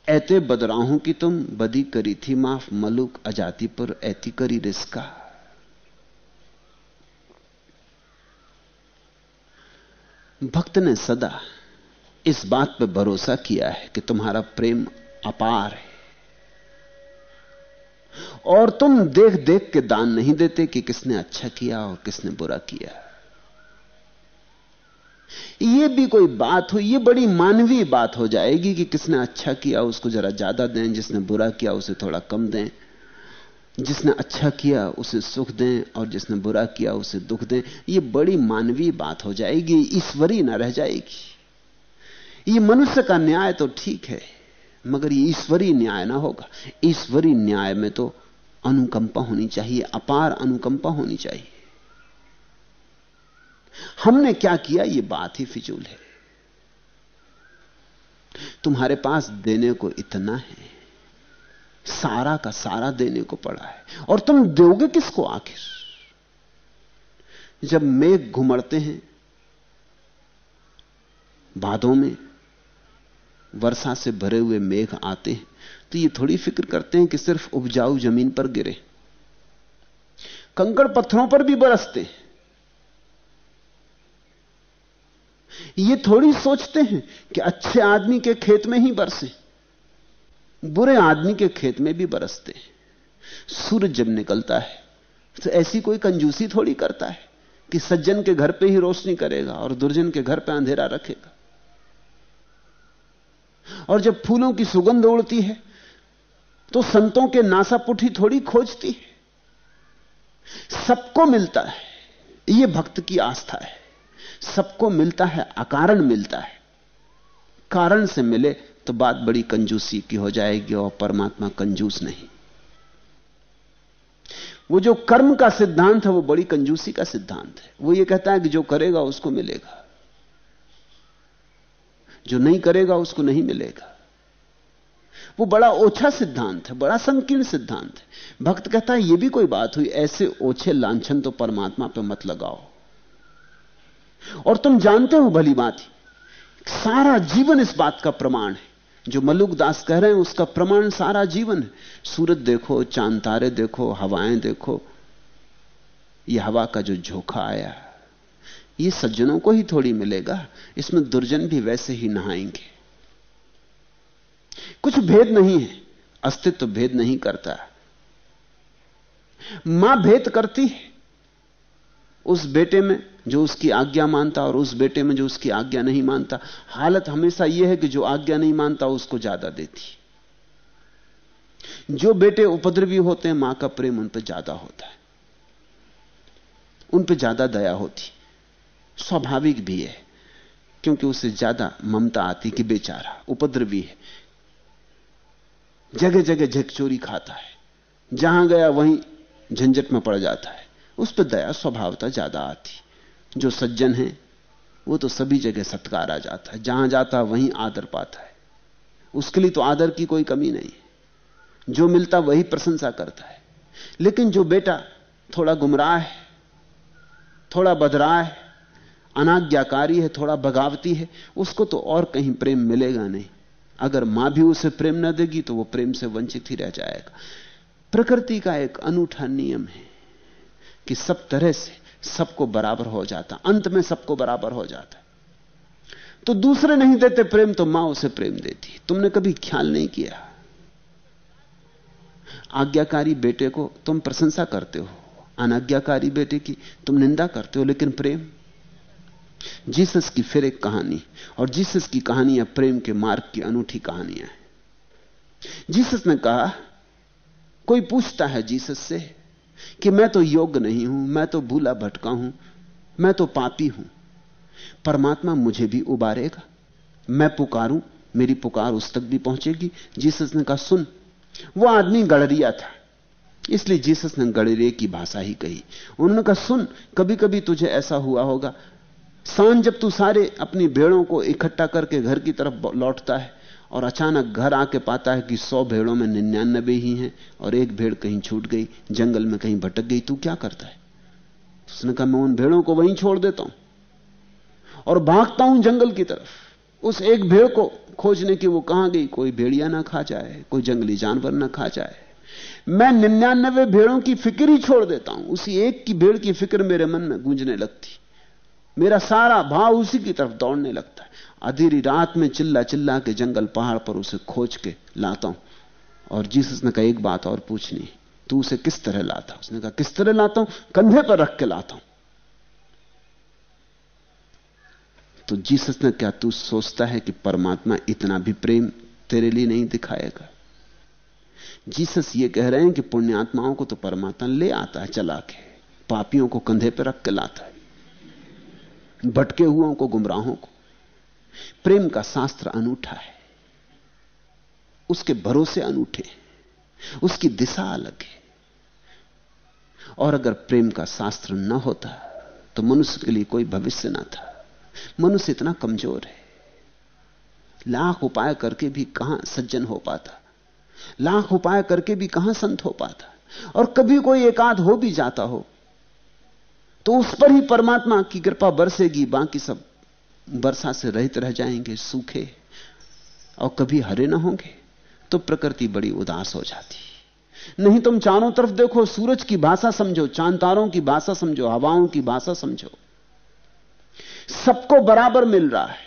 ऐते बदराहू की तुम, बदी करी थी माफ़, मलुक अजाति पर ऐति करी रिस्का। भक्त ने सदा इस बात पर भरोसा किया है कि तुम्हारा प्रेम अपार है। और तुम देख देख के दान नहीं देते कि किसने अच्छा किया और किसने बुरा किया। यह भी कोई बात हो यह बड़ी मानवीय बात हो जाएगी कि किसने अच्छा किया, उसको जरा ज़्यादा दें, जिसने बुरा किया, उसे थोड़ा कम दें। जिसने अच्छा किया, उसे सुख दें, और जिसने बुरा किया, उसे दुख दें। ये बड़ी मानवीय बात हो जाएगी, ईश्वरी ना रह जाएगी। ये मनुष्य का न्याय तो ठीक है। मगर ये ईश्वरीय न्याय ना होगा। ईश्वरीय न्याय में तो अनुकंपा होनी चाहिए, अपार अनुकंपा होनी चाहिए। हमने क्या किया? ये बात ही फिजूल है। तुम्हारे पास देने को इतना है। सारा का सारा देने को पड़ा है। और तुम दोगे किसको आखिर? जब मेघ घुमड़ते हैं, बादों में वर्षा से भरे हुए मेघ आते हैं तो ये थोड़ी फ़िक्र करते हैं कि सिर्फ़ उपजाऊ ज़मीन पर गिरे। कंकड़ पत्थरों पर भी बरसते हैं। ये थोड़ी सोचते हैं कि अच्छे आदमी के खेत में ही बरसे, बुरे आदमी के खेत में भी बरसते सूरज जब निकलता है तो ऐसी कोई कंजूसी थोड़ी करता है कि सज्जन के घर पे ही रोशनी करेगा और दुर्जन के घर पे अंधेरा रखेगा। और जब फूलों की सुगंध उड़ती है तो संतों के नासापुठी थोड़ी खोजती है। सबको मिलता है यह भक्त की आस्था है। सबको मिलता है, अकारण मिलता है। कारण से मिले तो बात बड़ी कंजूसी की हो जाएगी और परमात्मा कंजूस नहीं। वो जो कर्म का सिद्धांत है, वो बड़ी कंजूसी का सिद्धांत है। वो ये कहता है कि जो करेगा, उसको मिलेगा। जो नहीं करेगा उसको नहीं मिलेगा। वो बड़ा ओछा सिद्धांत है, बड़ा संकीर्ण सिद्धांत है। भक्त कहता है, ये भी कोई बात हुई, ऐसे ओछे लांछन तो परमात्मा पे मत लगाओ। और तुम जानते हो भली बात ही, सारा जीवन इस बात का प्रमाण है। जो मलुक दास कह रहे हैं, उसका प्रमाण सारा जीवन है। सूरज देखो, चाँद तारे देखो, हवाएँ देखो यह हवा का जो झोंका आया ये सज्जनों को ही थोड़ी मिलेगा। इसमें दुर्जन भी वैसे ही नहाएँगे। कुछ भेद नहीं है। अस्तित्व तो भेद नहीं करता। माँ भेद करती है। उस बेटे में जो उसकी आज्ञा मानता और उस बेटे में जो उसकी आज्ञा नहीं मानता, हालत हमेशा यह है कि जो आज्ञा नहीं मानता, उसको ज़्यादा देती। जो बेटे उपद्रवी होते हैं, माँ का प्रेम उन पर ज़्यादा होता है। उन पर ज़्यादा दया होती। स्वाभाविक भी है, क्योंकि उसे ज़्यादा ममता आती कि बेचारा उपद्रवी है। जगह जगह झकचोरी खाता है, जहाँ गया वहीं झंझट में पड़ जाता है। उस पर दया, स्वभावता ज़्यादा आती। जो सज्जन है, वो तो सभी जगह सत्कार आ जाता है, जहाँ जाता है वहीं आदर पाता है। उसके लिए तो आदर की कोई कमी नहीं जो मिलता वही प्रशंसा करता है। लेकिन जो बेटा थोड़ा गुमराह है, थोड़ा बदराह है अनाज्ञाकारी है, थोड़ा बगावती है, उसको तो और कहीं प्रेम मिलेगा नहीं। अगर माँ भी उसे प्रेम न देगी तो वो प्रेम से वंचित ही रह जाएगा। प्रकृति का एक अनूठा नियम है कि सब तरह से सबको बराबर हो जाता, अंत में सबको बराबर हो जाता। तो दूसरे नहीं देते प्रेम तो माँ उसे प्रेम देती तुमने कभी ख्याल नहीं किया? आज्ञाकारी बेटे को तुम प्रशंसा करते हो, अनाज्ञाकारी बेटे की तुम निंदा करते हो, लेकिन प्रेम जीसस की फिर एक कहानी, और जीसस की कहानियाँ प्रेम के मार्ग की अनूठी कहानियाँ हैं। जीसस ने कहा, कोई पूछता है जीसस से कि मैं तो योग्य नहीं हूँ, मैं तो भूला भटका हूँ, मैं तो पापी हूँ। परमात्मा मुझे भी उबारेगा। मैं पुकारूं, मेरी पुकार उस तक भी पहुंचेगी। जीसस ने कहा, सुन, वो आदमी गड़रिया था, इसलिए जीसस ने गड़रिए की भाषा ही कही। उन्होंने कहा, सुन कभी कभी तुझे ऐसा हुआ होगा साँझ जब तू सारे अपनी भेड़ों को इकट्ठा करके घर की तरफ़ लौटता है और अचानक घर आके पाता है कि सौ भेड़ों में निन्यानबे ही हैं और एक भेड़ कहीं छूट गई, जंगल में कहीं भटक गई, तू क्या करता है? उसने कहा, मैं उन भेड़ों को वहीं छोड़ देता हूँ और भागता हूँ जंगल की तरफ़। उस एक भेड़ को खोजने की वो कहाँ गई? कोई भेड़िया ना खा जाए, कोई जंगली जानवर ना खा जाए। मैं निन्यानबे भेड़ों की फ़िक्र ही छोड़ देता हूँ। उसी एक की भेड़ की फ़िक्र मेरे मन में गूंजने लगती। मेरा सारा भाव उसी की तरफ़ दौड़ने लगता है। अधीरी रात में चिल्ला चिल्ला के जंगल पहाड़ पर उसे खोज के लाता हूँ। और जीसस ने कहा, एक बात और पूछनी तू उसे किस तरह लाता उसने कहा, किस तरह लाता हूँ? कंधे पर रख के लाता हूँ। तो जीसस ने क्या तू सोचता है कि परमात्मा इतना भी प्रेम तेरे लिए नहीं दिखाएगा। जीसस ये कह रहे हैं कि पुण्यात्माओं को तो परमात्मा ले आता है, चला के। पापियों को कंधे पर रख के लाता है। भटके हुओं को, गुमराहों को। प्रेम का शास्त्र अनूठा है। उसके भरोसे अनूठे उसकी दिशा अलग है। और अगर प्रेम का शास्त्र न होता तो मनुष्य के लिए कोई भविष्य ना था। मनुष्य इतना कमज़ोर है। लाख उपाय करके भी कहाँ सज्जन हो पाता? लाख उपाय करके भी कहाँ संत हो पाता? और कभी कोई एकाध हो भी जाता हो तो उस पर ही परमात्मा की कृपा बरसेगी, बाकी सब वर्षा से रहित रह जाएँगे, सूखे और कभी हरे ना होंगे तो प्रकृति बड़ी उदास हो जाती। नहीं तुम चारों तरफ़ देखो, सूरज की भाषा समझो, चाँद तारों की भाषा समझो, हवाओं की भाषा समझो। सबको बराबर मिल रहा है।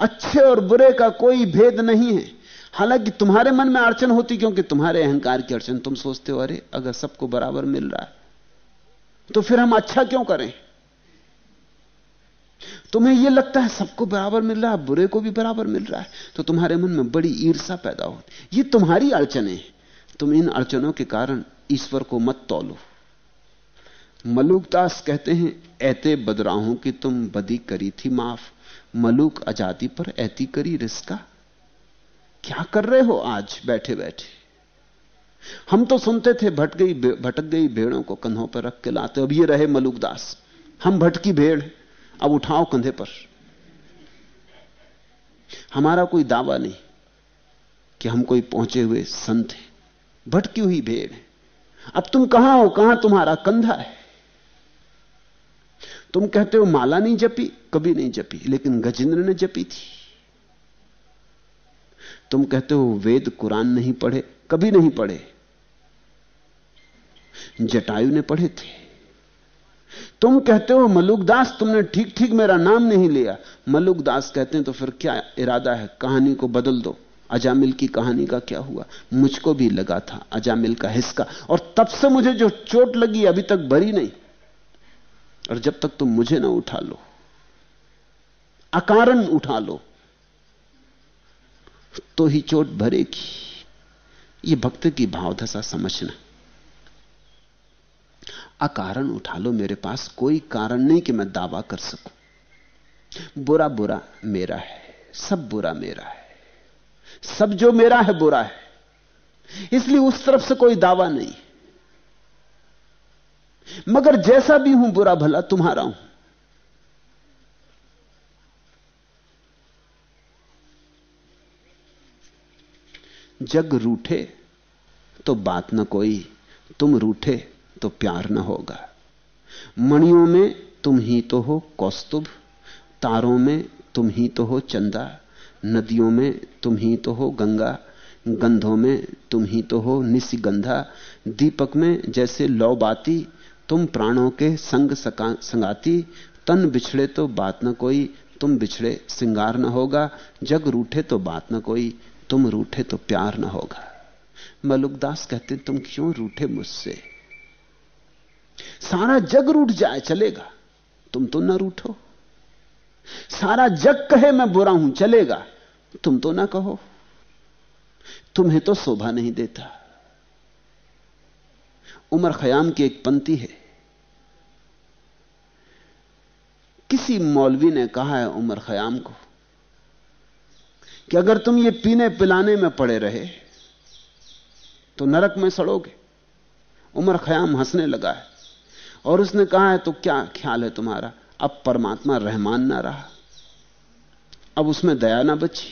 अच्छे और बुरे का कोई भेद नहीं है। हालाँकि तुम्हारे मन में अड़चन होती क्योंकि तुम्हारे अहंकार की अड़चन। तुम सोचते हो, अरे, अगर सबको बराबर मिल रहा है तो फिर हम अच्छा क्यों करें? तुम्हें यह लगता है सबको बराबर मिल रहा है, बुरे को भी बराबर मिल रहा है तो तुम्हारे मन में बड़ी ईर्षा पैदा होती ये तुम्हारी अड़चने तुम इन अड़चनों के कारण ईश्वर को मत तोलो। मलुकदास कहते हैं, ऐते बदराहों की तुम बदी करी थी माफ़, मलूक आज़ादी पर ऐती करी रिस्का क्या कर रहे हो आज बैठे बैठे? हम तो सुनते थे भट गई भटक गई भेड़ों को कंधों पर रख के लाते, अब ये रहे मलुकदास हम भटकी भेड़, अब उठाओ कंधे पर। हमारा कोई दावा नहीं कि हम कोई पहुँचे हुए संत हैं। भटकी हुई भेड़ है। अब तुम कहाँ हो, कहाँ तुम्हारा कंधा है? तुम कहते हो माला नहीं जपी, कभी नहीं जपी, लेकिन गजेंद्र ने जपी थी। तुम कहते हो वेद कुरान नहीं पढ़े, कभी नहीं पढ़े। जटायु ने पढ़े थे। तुम कहते हो मलुकदास तुमने ठीक ठीक मेरा नाम नहीं लिया। मलुकदास कहते हैं तो फिर क्या इरादा है? कहानी को बदल दो। अजामिल की कहानी का क्या हुआ? मुझको भी लगा था अजामिल का हिस्सा। और तब से मुझे जो चोट लगी, अभी तक भरी नहीं। और जब तक तुम मुझे ना उठा लो, अकारण उठा लो तो ही चोट भरेगी। ये भक्त की भावदशा समझना। अकारण उठा लो मेरे पास, कोई कारण नहीं कि मैं दावा कर सकूँ। बुरा बुरा मेरा है, सब बुरा मेरा है। सब जो मेरा है, बुरा है। इसलिए उस तरफ़ से कोई दावा नहीं। मगर जैसा भी हूँ, बुरा भला तुम्हारा हूँ। जग रूठे तो बात न कोई। तुम रूठे तो प्यार न होगा। मणियों में तुम ही तो हो कौस्तुभ, तारों में तुम ही तो हो चंदा, नदियों में तुम ही तो हो गंगा, गंधों में तुम ही तो हो निशिगंधा दीपक में जैसे लौ बाती, तुम प्राणों के संग संगाती, तन बिछड़े तो बात न कोई, तुम बिछड़े सिंगार न होगा, जग रूठे तो बात न कोई तुम रूठे तो प्यार ना होगा। मलुकदास कहते तुम क्यों रूठे मुझसे? सारा जग रूठ जाए, चलेगा। तुम तो ना रूठो। सारा जग कहे, मैं बुरा हूँ, चलेगा। तुम तो ना कहो। तुम्हें तो शोभा नहीं देता। उमर खयाम की एक पंक्ति है। किसी मौलवी ने कहा है उमर खयाम को कि अगर तुम ये पीने पिलाने में पड़े रहे तो नरक में सड़ोगे। उमर खयाम हंसने लगा है। और उसने कहा है तो क्या ख्याल है तुम्हारा? अब परमात्मा रहमान ना रहा। अब उसमें दया ना बची।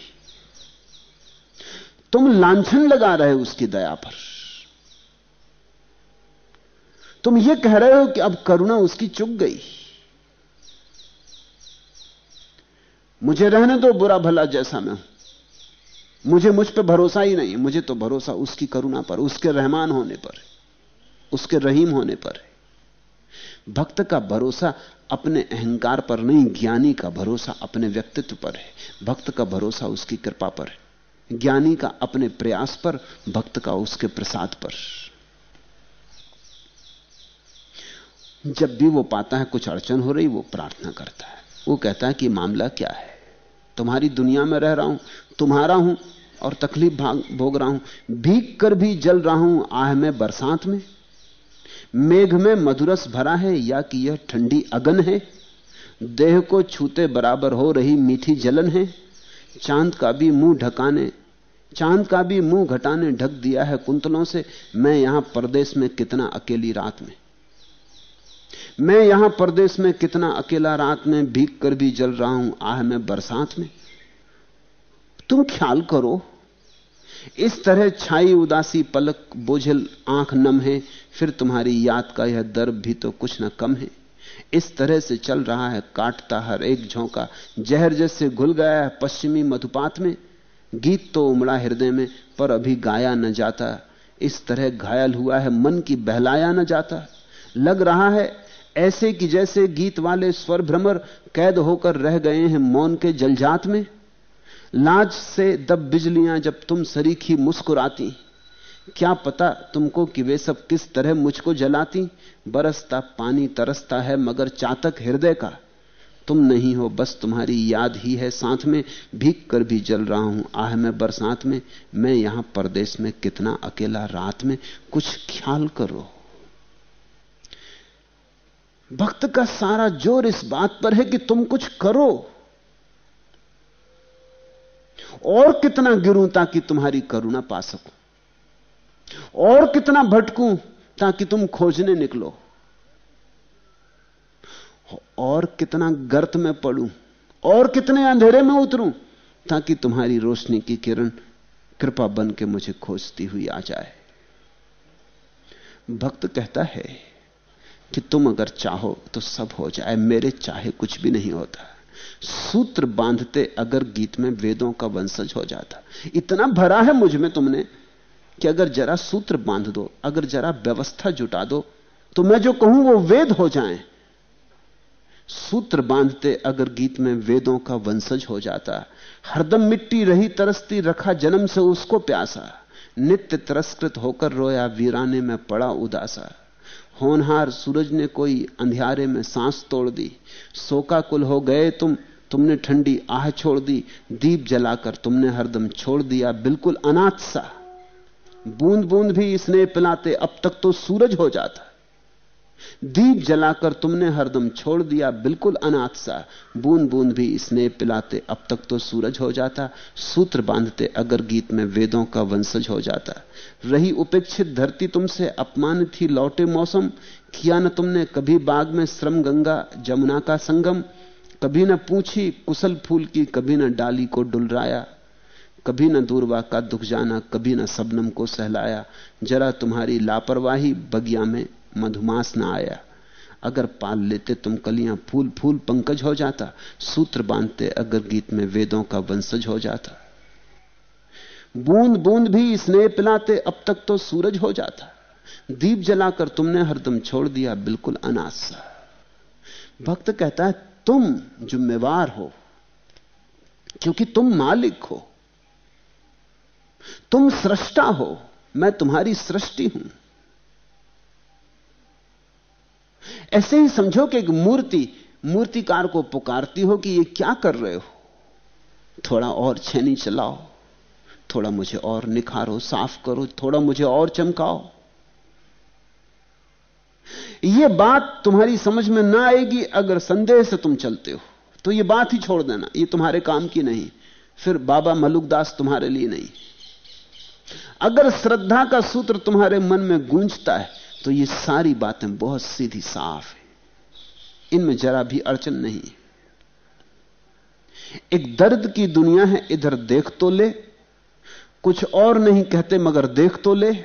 तुम लांछन लगा रहे हो उसकी दया पर। तुम ये कह रहे हो कि अब करुणा उसकी चुक गई। मुझे रहने दो, बुरा भला जैसा मैं हूँ। मुझे मुझ पर भरोसा ही नहीं, मुझे तो भरोसा उसकी करुणा पर, उसके रहमान होने पर, उसके रहीम होने पर भक्त का भरोसा अपने अहंकार पर नहीं, ज्ञानी का भरोसा अपने व्यक्तित्व पर है। भक्त का भरोसा उसकी कृपा पर है। ज्ञानी का अपने प्रयास पर, भक्त का उसके प्रसाद पर। जब भी वो पाता है, कुछ अड़चन हो रही, वो प्रार्थना करता है। वो कहता है कि मामला क्या है? तुम्हारी दुनिया में रह रहा हूँ, तुम्हारा हूँ और तकलीफ़ भाग रहा हूँ। भीग कर भी जल रहा हूँ, आह में बरसात में। मेघ में मधुरस भरा है, या कि यह ठंडी अगन है। देह को छूते बराबर हो रही मीठी जलन है। चाँद का भी मुँह ढकाने, चाँद का भी मुँह घटाने ढक दिया है कुंतलों से, मैं यहाँ परदेश में कितना अकेली रात में। मैं यहाँ परदेश में कितना अकेला रात में भीग कर भी जल रहा हूँ, आह में बरसात में। तुम ख्याल करो इस तरह छाई उदासी पलक बोझल आँख नम है, फिर तुम्हारी याद का यह दर्द भी तो कुछ न कम है। इस तरह से चल रहा है, काटता हर एक झोंका। जहर जैसे घुल गया है पश्चिमी मधुपात में। गीत तो उमड़ा हृदय में, पर अभी गाया न जाता। इस तरह घायल हुआ है, मन की बहलाया न जाता। लग रहा है, ऐसे कि जैसे गीत वाले स्वर भ्रमर कैद होकर रह गए हैं मौन के जलजात में। लाज से दब बिजलियाँ जब तुम सरीखी मुस्कुराती। क्या पता तुमको कि वे सब किस तरह मुझको जलाती? बरसता पानी तरसता है मगर चातक हृदय का। तुम नहीं हो, बस तुम्हारी याद ही है। साथ में भीग कर भी जल रहा हूँ। आह, में बरसात में, मैं यहाँ परदेश में कितना अकेला रात में कुछ ख्याल करो। भक्त का सारा ज़ोर इस बात पर है कि तुम कुछ करो। और कितना गिरूं ताकि तुम्हारी करुणा पा सकूँ? और कितना भटकूं ताकि तुम खोजने निकलो? और कितना गर्त में पड़ूं और कितने अंधेरे में उतरूं ताकि तुम्हारी रोशनी की किरण कृपा बन के मुझे खोजती हुई आ जाए। भक्त कहता है कि तुम अगर चाहो तो सब हो जाए, मेरे चाहे कुछ भी नहीं होता। सूत्र बांधते अगर गीत में वेदों का वंशज हो जाता। इतना भरा है मुझमें तुमने कि अगर जरा सूत्र बाँध दो, अगर जरा व्यवस्था जुटा दो तो मैं जो कहूँ वो वेद हो जाएँ। सूत्र बांधते अगर गीत में वेदों का वंशज हो जाता, हरदम मिट्टी रही तरसती रखा जन्म से उसको प्यासा, नित्य तिरस्कृत होकर रोया, वीराने में पड़ा उदासा। होनहार सूरज ने कोई अंधियारे में सांस तोड़ दी। सोका कुल हो गए तुम, तुमने ठंडी आह छोड़ दी, दीप जलाकर तुमने हरदम छोड़ दिया, बिल्कुल अनाथ सा। बूंद बूंद भी इसने पिलाते, अब तक तो सूरज हो जाता। दीप जलाकर तुमने हरदम छोड़ दिया, बिल्कुल अनाथ सा। बूंद बूंद भी स्नेह पिलाते, अब तक तो सूरज हो जाता। सूत्र बांधते, अगर गीत में वेदों का वंशज हो जाता। रही उपेक्षित धरती तुमसे अपमान थी, लौटे मौसम। किया न तुमने कभी बाग में श्रम गंगा, जमुना का संगम। कभी न पूछी कुशल फूल की, कभी न डाली को डुलराया। कभी न दूरवा का दुख जाना, कभी न सबनम को सहलाया। जरा तुम्हारी लापरवाही बगिया में मधुमास ना आया। अगर पाल लेते तुम कलियाँ फूल फूल पंकज हो जाता। सूत्र बांधते अगर गीत में वेदों का वंशज हो जाता। बूंद बूंद भी स्नेह पिलाते, अब तक तो सूरज हो जाता। दीप जलाकर तुमने हरदम छोड़ दिया, बिल्कुल अनाथ सा। भक्त कहता है, तुम जिम्मेवार हो, क्योंकि तुम मालिक हो। तुम सृष्टा हो, मैं तुम्हारी सृष्टि हूँ। ऐसे ही समझो कि एक मूर्ति, मूर्तिकार को पुकारती हो कि ये क्या कर रहे हो। थोड़ा और छेनी चलाओ, थोड़ा मुझे और निखारो, साफ़ करो, थोड़ा मुझे और चमकाओ। यह बात तुम्हारी समझ में ना आएगी अगर संदेह से तुम चलते हो। तो यह बात ही छोड़ देना, ये तुम्हारे काम की नहीं, फिर बाबा मलुकदास तुम्हारे लिए नहीं। अगर श्रद्धा का सूत्र तुम्हारे मन में गूंजता है तो ये सारी बातें बहुत सीधी साफ़ है। इनमें जरा भी अड़चन नहीं। एक दर्द की दुनिया है, इधर देख तो ले। कुछ और नहीं कहते, मगर देख तो ले।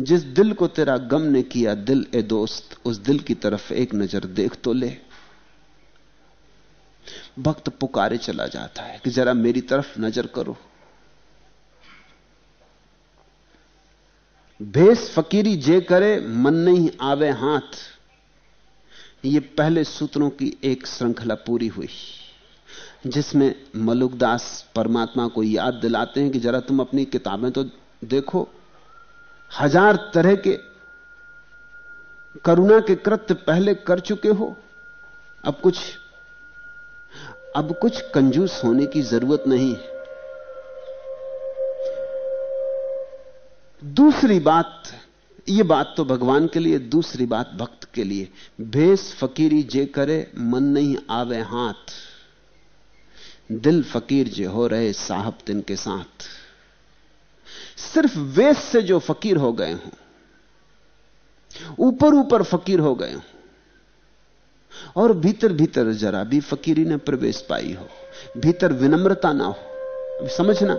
जिस दिल को तेरा गम ने किया, दिल ए दोस्त, उस दिल की तरफ़ एक नज़र देख तो ले। भक्त पुकारे चला जाता है कि जरा मेरी तरफ़ नज़र करो। भेस फकीरी जे करे, मन नहीं आवे हाथ। ये पहले सूत्रों की एक श्रृंखला पूरी हुई, जिसमें मलुकदास परमात्मा को याद दिलाते हैं कि जरा तुम अपनी किताबें तो देखो। हज़ार तरह के करुणा के कृत्य पहले कर चुके हो। अब कुछ अब कुछ कंजूस होने की ज़रूरत नहीं। दूसरी बात, ये बात तो भगवान के लिए, दूसरी बात भक्त के लिए। भेस फकीरी जे करे, मन नहीं आवे हाथ। दिल फकीर जे हो रहे साहब तिन के साथ। सिर्फ़ वेश से जो फकीर हो गए हों, ऊपर ऊपर फकीर हो गए हों, और भीतर भीतर जरा भी फकीरी ने प्रवेश पाई हो, भीतर विनम्रता ना हो। समझना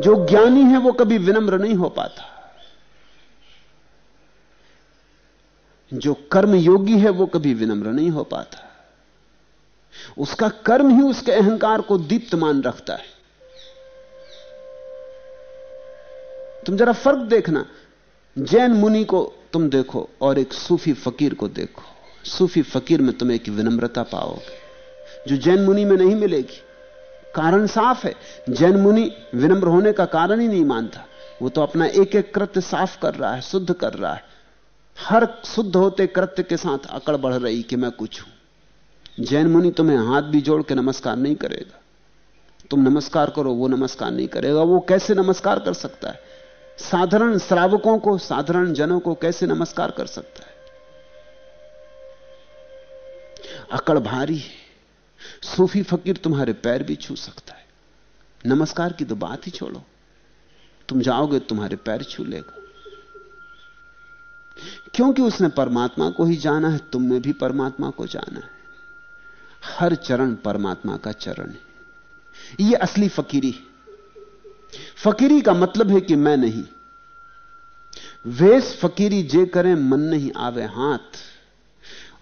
जो ज्ञानी है वो कभी विनम्र नहीं हो पाता। जो कर्म योगी है वो कभी विनम्र नहीं हो पाता। उसका कर्म ही उसके अहंकार को दीप्तमान रखता है। तुम जरा फ़र्क देखना। जैन मुनि को तुम देखो और एक सूफी फकीर को देखो। सूफी फकीर में तुम एक विनम्रता पाओगे। जो जैन मुनि में नहीं मिलेगी कारण साफ़ है। जैन मुनि विनम्र होने का कारण ही नहीं मानता। वो तो अपना एक एक कृत्य साफ़ कर रहा है, शुद्ध कर रहा है। हर शुद्ध होते कृत्य के साथ अकड़ बढ़ रही कि मैं कुछ हूँ। जैन मुनि तुम्हें हाथ भी जोड़ के नमस्कार नहीं करेगा। तुम नमस्कार करो, वो नमस्कार नहीं करेगा। वो कैसे नमस्कार कर सकता है? साधारण श्रावकों को, साधारण जनों को कैसे नमस्कार कर सकता है? अकड़ भारी है। सूफी फकीर तुम्हारे पैर भी छू सकता है। नमस्कार की तो बात ही छोड़ो। तुम जाओगे तुम्हारे पैर छू लेगा। क्योंकि उसने परमात्मा को ही जाना है तुमने भी परमात्मा को जाना है। हर चरण परमात्मा का चरण है। यह असली फकीरी फकीरी का मतलब है कि मैं नहीं। वेश फकीरी जे करें, मन नहीं आवे हाथ।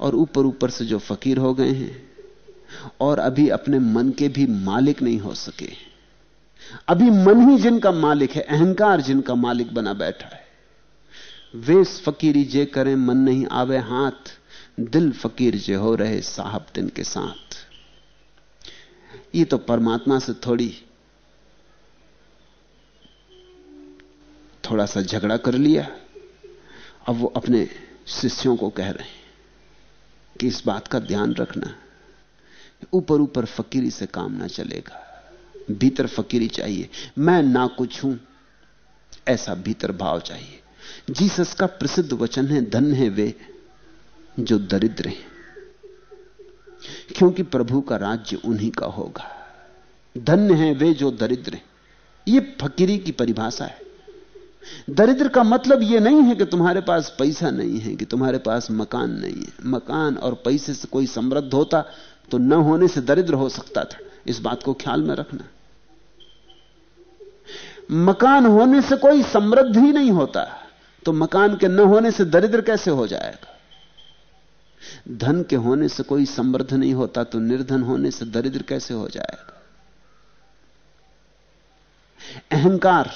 और ऊपर ऊपर से जो फकीर हो गए हैं और अभी अपने मन के भी मालिक नहीं हो सके। अभी मन ही जिनका मालिक है, अहंकार जिनका मालिक बना बैठा है। वेश फकीरी जे करें, मन नहीं आवे हाथ, दिल फकीर जे हो रहे साहब दिन के साथ। ये तो परमात्मा से थोड़ी, थोड़ा सा झगड़ा कर लिया। अब वो अपने शिष्यों को कह रहे हैं कि इस बात का ध्यान रखना। ऊपर ऊपर फकीरी से काम ना चलेगा। भीतर फकीरी चाहिए। मैं ना कुछ हूँ, ऐसा भीतर भाव चाहिए। जीसस का प्रसिद्ध वचन है, धन है वे जो दरिद्र हैं। क्योंकि प्रभु का राज्य उन्हीं का होगा। धन्य है वे जो दरिद्र हैं। यह फकीरी की परिभाषा है। दरिद्र का मतलब यह नहीं है कि तुम्हारे पास पैसा नहीं है, कि तुम्हारे पास मकान नहीं है। मकान और पैसे से कोई समृद्ध होता तो न होने से दरिद्र हो सकता था। इस बात को ख्याल में रखना। मकान होने से कोई समृद्ध ही नहीं होता तो मकान के न होने से दरिद्र कैसे हो जाएगा? धन के होने से कोई समृद्ध नहीं होता तो निर्धन होने से दरिद्र कैसे हो जाएगा? अहंकार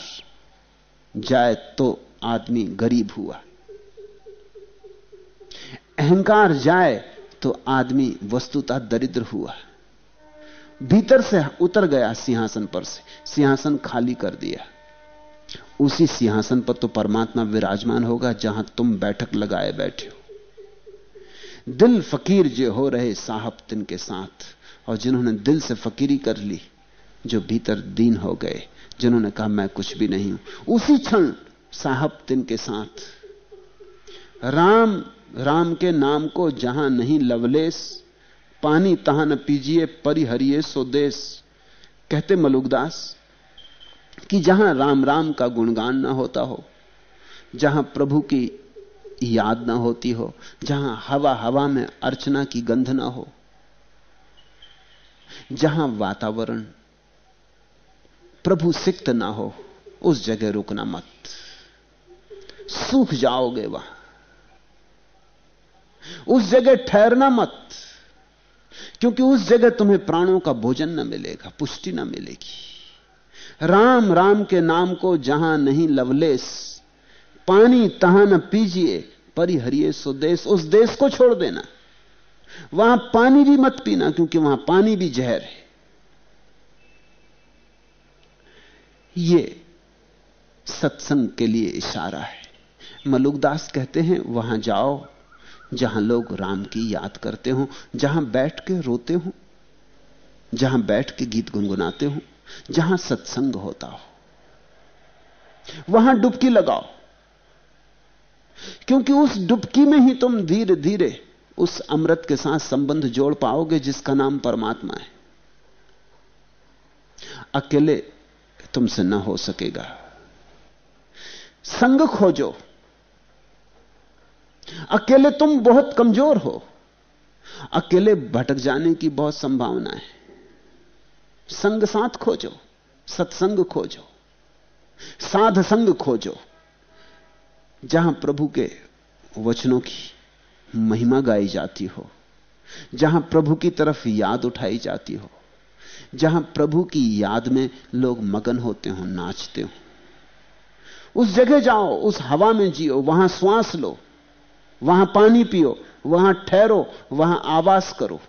जाए तो आदमी गरीब हुआ। अहंकार जाए तो आदमी वस्तुतः दरिद्र हुआ। भीतर से उतर गया सिंहासन पर से। सिंहासन खाली कर दिया। उसी सिंहासन पर तो परमात्मा विराजमान होगा जहाँ तुम बैठक लगाए बैठे हो। दिल फकीर जो हो रहे साहब तिन के साथ, और जिन्होंने दिल से फकीरी कर ली, जो भीतर दीन हो गए, जिन्होंने कहा, मैं कुछ भी नहीं हूँ। उसी क्षण साहब तिन के साथ राम राम के नाम को जहाँ नहीं लवलेस, पानी तहां न पीजिए परिहरिये स्वदेश कहते मलुकदास कि जहाँ राम राम का गुणगान ना होता हो, जहाँ प्रभु की याद ना होती हो, जहाँ हवा हवा में अर्चना की गंध ना हो, जहाँ वातावरण प्रभु सिक्त ना हो, उस जगह रुकना मत। सूख जाओगे वहाँ। उस जगह ठहरना मत। क्योंकि उस जगह तुम्हें प्राणों का भोजन न मिलेगा, पुष्टि न मिलेगी। राम राम के नाम को जहाँ नहीं लवलेस, पानी तहां न पीजिए परिहरिये सो देश, उस देश को छोड़ देना। वहाँ पानी भी मत पीना, क्योंकि वहाँ पानी भी जहर है। ये सत्संग के लिए इशारा है। मलुकदास कहते हैं, वहाँ जाओ जहाँ लोग राम की याद करते हो, जहाँ बैठ के रोते हो, जहाँ बैठ के गीत गुनगुनाते हो, जहाँ सत्संग होता हो। वहाँ डुबकी लगाओ। क्योंकि उस डुबकी में ही तुम धीरे धीरे उस अमृत के साथ संबंध जोड़ पाओगे जिसका नाम परमात्मा है। अकेले तुमसे ना हो सकेगा। संग खोजो। अकेले तुम बहुत कमज़ोर हो। अकेले भटक जाने की बहुत संभावना है। संग साथ खोजो, सत्संग खोजो, साध संग खोजो, जहाँ प्रभु के वचनों की महिमा गाई जाती हो, जहाँ प्रभु की तरफ़ याद उठाई जाती हो, जहाँ प्रभु की याद में लोग मगन होते हो, नाचते हो। उस जगह जाओ, उस हवा में जियो, वहाँ श्वास लो। वहाँ पानी पियो, वहाँ ठहरो, वहाँ आवास करो।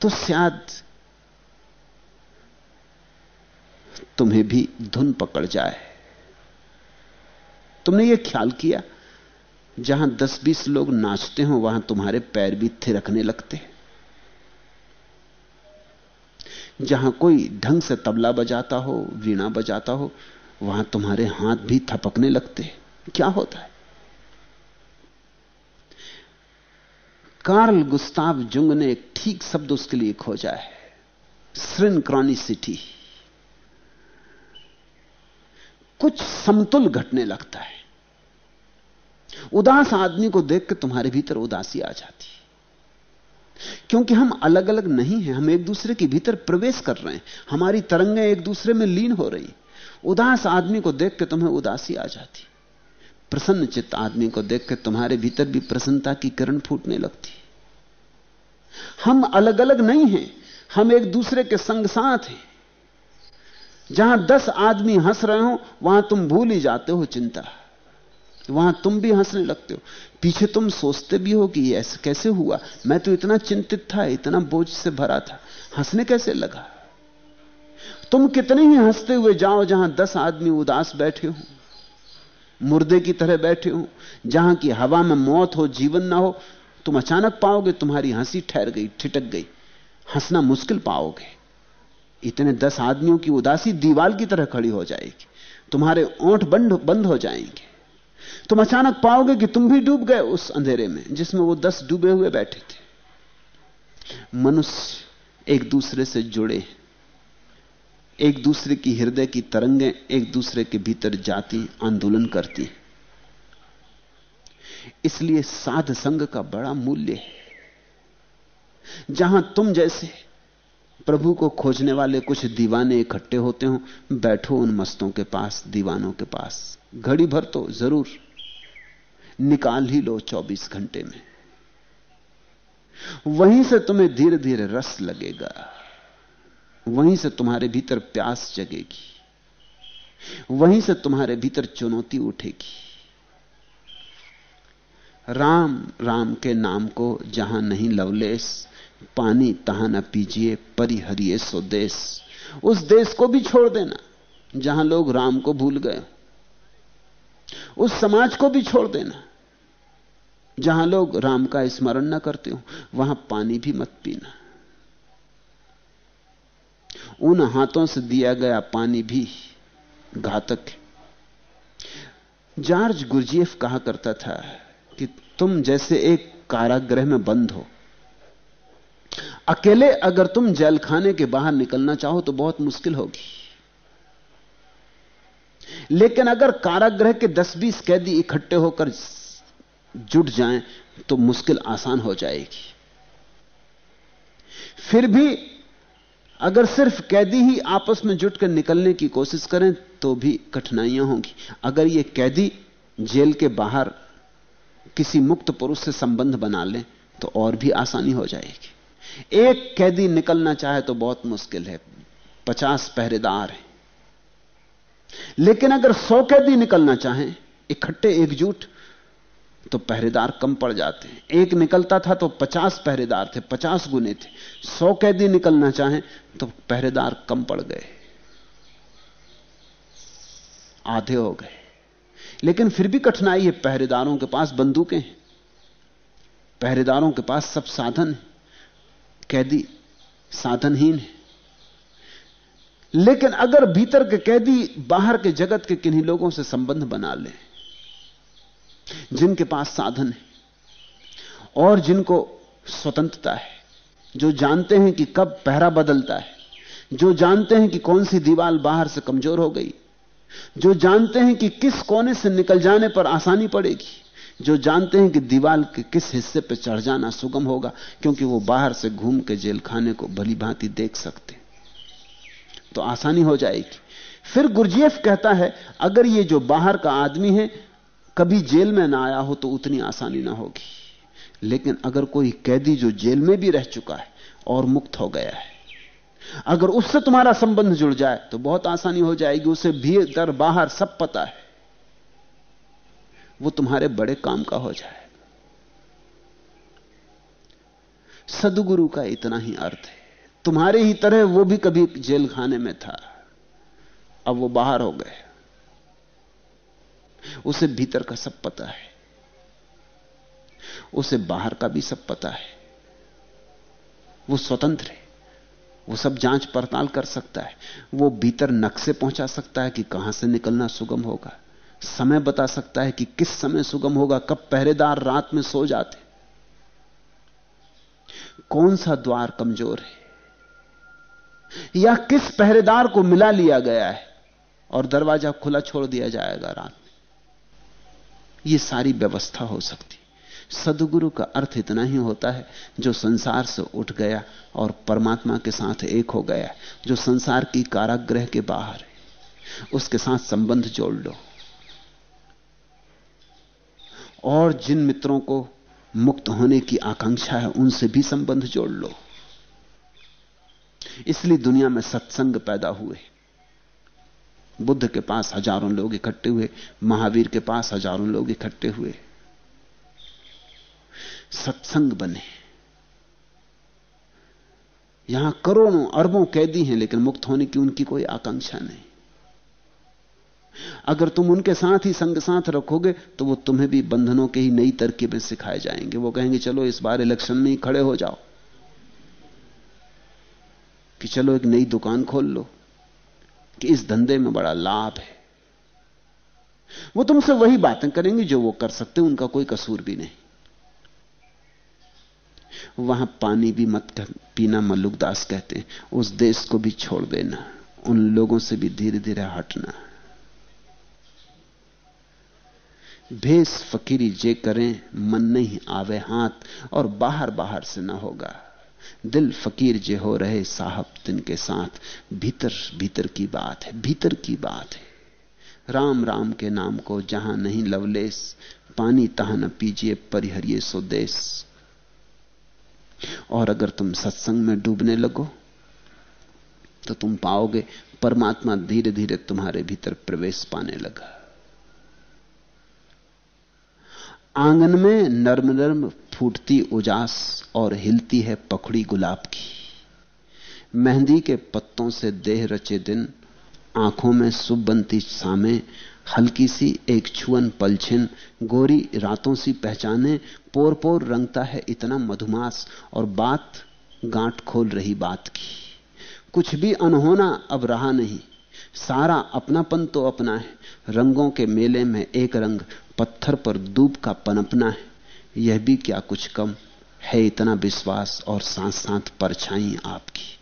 तो शायद तुम्हें भी धुन पकड़ जाए। तुमने यह ख्याल किया? जहाँ दस बीस लोग नाचते हो, वहाँ तुम्हारे पैर भी थिरकने लगते हैं। जहाँ कोई ढंग से तबला बजाता हो, वीणा बजाता हो, वहाँ तुम्हारे हाथ भी थपकने लगते हैं। क्या होता है? कार्ल गुस्ताव जुंग ने एक ठीक शब्द उसके लिए खोजा है। श्रिन सिटी। कुछ समतुल घटने लगता है। उदास आदमी को देख के तुम्हारे भीतर उदासी आ जाती है। क्योंकि हम अलग अलग नहीं हैं, हम एक दूसरे के भीतर प्रवेश कर रहे हैं। हमारी तरंगें एक दूसरे में लीन हो रही उदास आदमी को देख के तुम्हें उदासी आ जाती प्रसन्न चित्त आदमी को देख के तुम्हारे भीतर भी प्रसन्नता की किरण फूटने लगती हम अलग अलग नहीं हैं, हम एक दूसरे के संग साथ हैं। जहाँ दस आदमी हंस रहे हो, वहाँ तुम भूल ही जाते हो चिंता। वहाँ तुम भी हंसने लगते हो। पीछे तुम सोचते भी हो कि ऐसे कैसे हुआ? मैं तो इतना चिंतित था, इतना बोझ से भरा था। हंसने कैसे लगा? तुम कितने ही हँसते हुए जाओ जहाँ दस आदमी उदास बैठे हो, मुर्दे की तरह बैठे हो, जहाँ की हवा में मौत हो, जीवन ना हो तुम अचानक पाओगे, तुम्हारी हँसी ठहर गई ठिटक गई। हंसना मुश्किल पाओगे। इतने दस आदमियों की उदासी दीवाल की तरह खड़ी हो जाएगी। तुम्हारे ओंठ बंद बंद हो जाएँगे। तुम अचानक पाओगे कि तुम भी डूब गए उस अंधेरे में, जिसमें वो दस डूबे हुए बैठे थे। मनुष्य एक दूसरे से जुड़े एक दूसरे की हृदय की तरंगें, एक दूसरे के भीतर जाती, आंदोलन करती इसलिए साध संग का बड़ा मूल्य है। जहाँ तुम जैसे प्रभु को खोजने वाले कुछ दीवाने इकट्ठे होते हो, बैठो उन मस्तों के पास, दीवानों के पास। घड़ी भर तो ज़रूर निकाल ही लो 24 घंटे में। वहीं से तुम्हें धीरे धीरे रस लगेगा। वहीं से तुम्हारे भीतर प्यास जगेगी। वहीं से तुम्हारे भीतर चुनौती उठेगी। राम राम के नाम को जहाँ नहीं लवलेस, पानी तहां न पीजिए, परिहरिए सो देश उस देश को भी छोड़ देना, जहाँ लोग राम को भूल गए। उस समाज को भी छोड़ देना, जहाँ लोग राम का स्मरण ना करते हो, वहाँ पानी भी मत पीना। उन हाथों से दिया गया पानी भी घातक है। जॉर्ज गुरजीएफ कहा करता था कि तुम जैसे एक कारागृह में बंद हो। अकेले अगर तुम जेल खाने के बाहर निकलना चाहो तो बहुत मुश्किल होगी। लेकिन अगर कारागृह के 10-20 कैदी इकट्ठे होकर जुट जाएँ तो मुश्किल आसान हो जाएगी। फिर भी अगर सिर्फ़ कैदी ही आपस में जुटकर निकलने की कोशिश करें तो भी कठिनाइयाँ होंगी। अगर ये कैदी जेल के बाहर किसी मुक्त पुरुष से संबंध बना लें तो और भी आसानी हो जाएगी। एक कैदी निकलना चाहे तो बहुत मुश्किल है। पचास पहरेदार हैं। लेकिन अगर सौ कैदी निकलना चाहें, इकट्ठे एकजुट तो पहरेदार कम पड़ जाते हैं। एक निकलता था तो पचास पहरेदार थे, पचास गुने थे। सौ कैदी निकलना चाहें तो पहरेदार कम पड़ गए। आधे हो गए। लेकिन फिर भी कठिनाई है, पहरेदारों के पास बंदूकें हैं। पहरेदारों के पास सब साधन है। कैदी साधनहीन है। लेकिन अगर भीतर के कैदी बाहर के जगत के किन्हीं लोगों से संबंध बना ले, जिनके पास साधन है और जिनको स्वतंत्रता है, जो जानते हैं कि कब पहरा बदलता है, जो जानते हैं कि कौन सी दीवार बाहर से कमज़ोर हो गई जो जानते हैं कि किस कोने से निकल जाने पर आसानी पड़ेगी, जो जानते हैं कि दीवार के किस हिस्से पर चढ़ जाना सुगम होगा, क्योंकि वो बाहर से घूम के जेल खाने को भली भांति देख सकते तो आसानी हो जाएगी। फिर गुरजीएफ कहता है, अगर ये जो बाहर का आदमी है, कभी जेल में ना आया हो तो उतनी आसानी ना होगी। लेकिन अगर कोई कैदी जो जेल में भी रह चुका है और मुक्त हो गया है अगर उससे तुम्हारा संबंध जुड़ जाए तो बहुत आसानी हो जाएगी, उसे भीतर, बाहर सब पता है। वो तुम्हारे बड़े काम का हो जाए। सदगुरु का इतना ही अर्थ है। तुम्हारे ही तरह वो भी कभी जेल खाने में था। अब वो बाहर हो गए। उसे भीतर का सब पता है। उसे बाहर का भी सब पता है। वो स्वतंत्र है। वो सब जाँच पड़ताल कर सकता है। वो भीतर नक्शे पहुँचा सकता है कि कहाँ से निकलना सुगम होगा। समय बता सकता है कि किस समय सुगम होगा, कब पहरेदार रात में सो जाते। कौन सा द्वार कमज़ोर है? या किस पहरेदार को मिला लिया गया है और दरवाज़ा खुला छोड़ दिया जाएगा रात में? यह सारी व्यवस्था हो सकती। सदगुरु का अर्थ इतना ही होता है, जो संसार से उठ गया और परमात्मा के साथ एक हो गया, जो संसार की कारागृह के बाहर है, उसके साथ संबंध जोड़ लो। और जिन मित्रों को मुक्त होने की आकांक्षा है, उनसे भी संबंध जोड़ लो। इसलिए दुनिया में सत्संग पैदा हुए। बुद्ध के पास हज़ारों लोग इकट्ठे हुए, महावीर के पास हज़ारों लोग इकट्ठे हुए। सत्संग बने। यहाँ करोड़ों अरबों कैदी हैं, लेकिन मुक्त होने की उनकी कोई आकांक्षा नहीं। अगर तुम उनके साथ ही संग साथ रखोगे तो वो तुम्हें भी बंधनों के ही नई तरकीबें सिखाए जाएँगे। वो कहेंगे, चलो, इस बार इलेक्शन में ही खड़े हो जाओ। कि चलो, एक नई दुकान खोल लो, कि इस धंधे में बड़ा लाभ है। वो तुमसे वही बातें करेंगे जो वो कर सकते उनका कोई कसूर भी नहीं। वहाँ पानी भी मत पीना मल्लुकदास कहते हैं। उस देश को भी छोड़ देना, उन लोगों से भी धीरे धीरे हटना। भेस फकीरी जे करें, मन नहीं आवे हाथ, और बाहर बाहर से ना होगा। दिल फकीर जे हो रहे साहब तिनके साथ। भीतर भीतर की बात है, भीतर की बात है। राम राम के नाम को जहाँ नहीं लवलेस, पानी तहा न पीजिए परिहरिये सो देश और अगर तुम सत्संग में डूबने लगो तो तुम पाओगे परमात्मा धीरे धीरे तुम्हारे भीतर प्रवेश पाने लगा। आँगन में नर्म नर्म फूटती उजास और हिलती है पखड़ी गुलाब की। मेहंदी के पत्तों से देह रचे दिन, आँखों में सुबंती सामे हल्की सी एक छुअन पलछिन, गोरी रातों सी पहचाने पोर पोर रंगता है इतना मधुमास, और बात, गांठ खोल रही बात की। कुछ भी अनहोना अब रहा नहीं। सारा अपनापन तो अपना है। रंगों के मेले में एक रंग पत्थर पर दूब का पनपना है। यह भी क्या कुछ कम है इतना विश्वास और साथ साथ परछाई आपकी।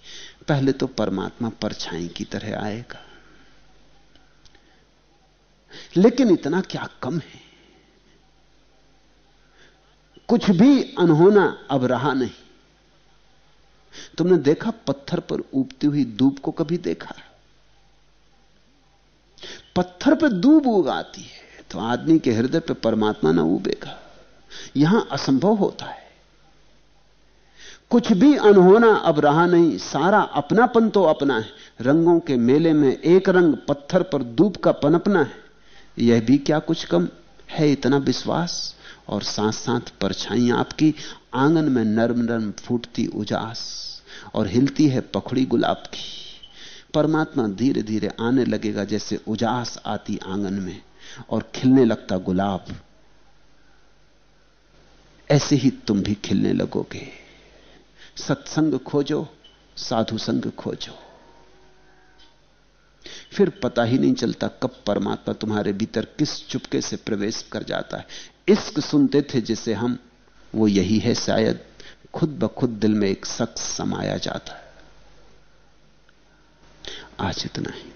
पहले तो परमात्मा परछाई की तरह आएगा। लेकिन इतना क्या कम है? कुछ भी अनहोना अब रहा नहीं। तुमने देखा पत्थर पर उगती हुई दूब को कभी देखा? पत्थर पर दूब उगाती है तो आदमी के हृदय पर परमात्मा ना उबेगा। यहाँ असंभव होता है। कुछ भी अनहोना अब रहा नहीं, सारा अपनापन तो अपना है। रंगों के मेले में एक रंग पत्थर पर दूब का पनपना है। यह भी क्या कुछ कम है इतना विश्वास? और साथ साथ परछाई आपकी आँगन में नर्म नर्म फूटती उजास और हिलती है पखड़ी गुलाब की। परमात्मा धीरे धीरे आने लगेगा जैसे उजास आती आँगन में और खिलने लगता गुलाब। ऐसे ही तुम भी खिलने लगोगे। सत्संग खोजो, साधु संग खोजो। फिर पता ही नहीं चलता कब परमात्मा तुम्हारे भीतर किस चुपके से प्रवेश कर जाता है। इश्क सुनते थे जिसे हम, वो यही है शायद, खुद ब खुद दिल में एक शख्स समाया जाता है। आज इतना ही।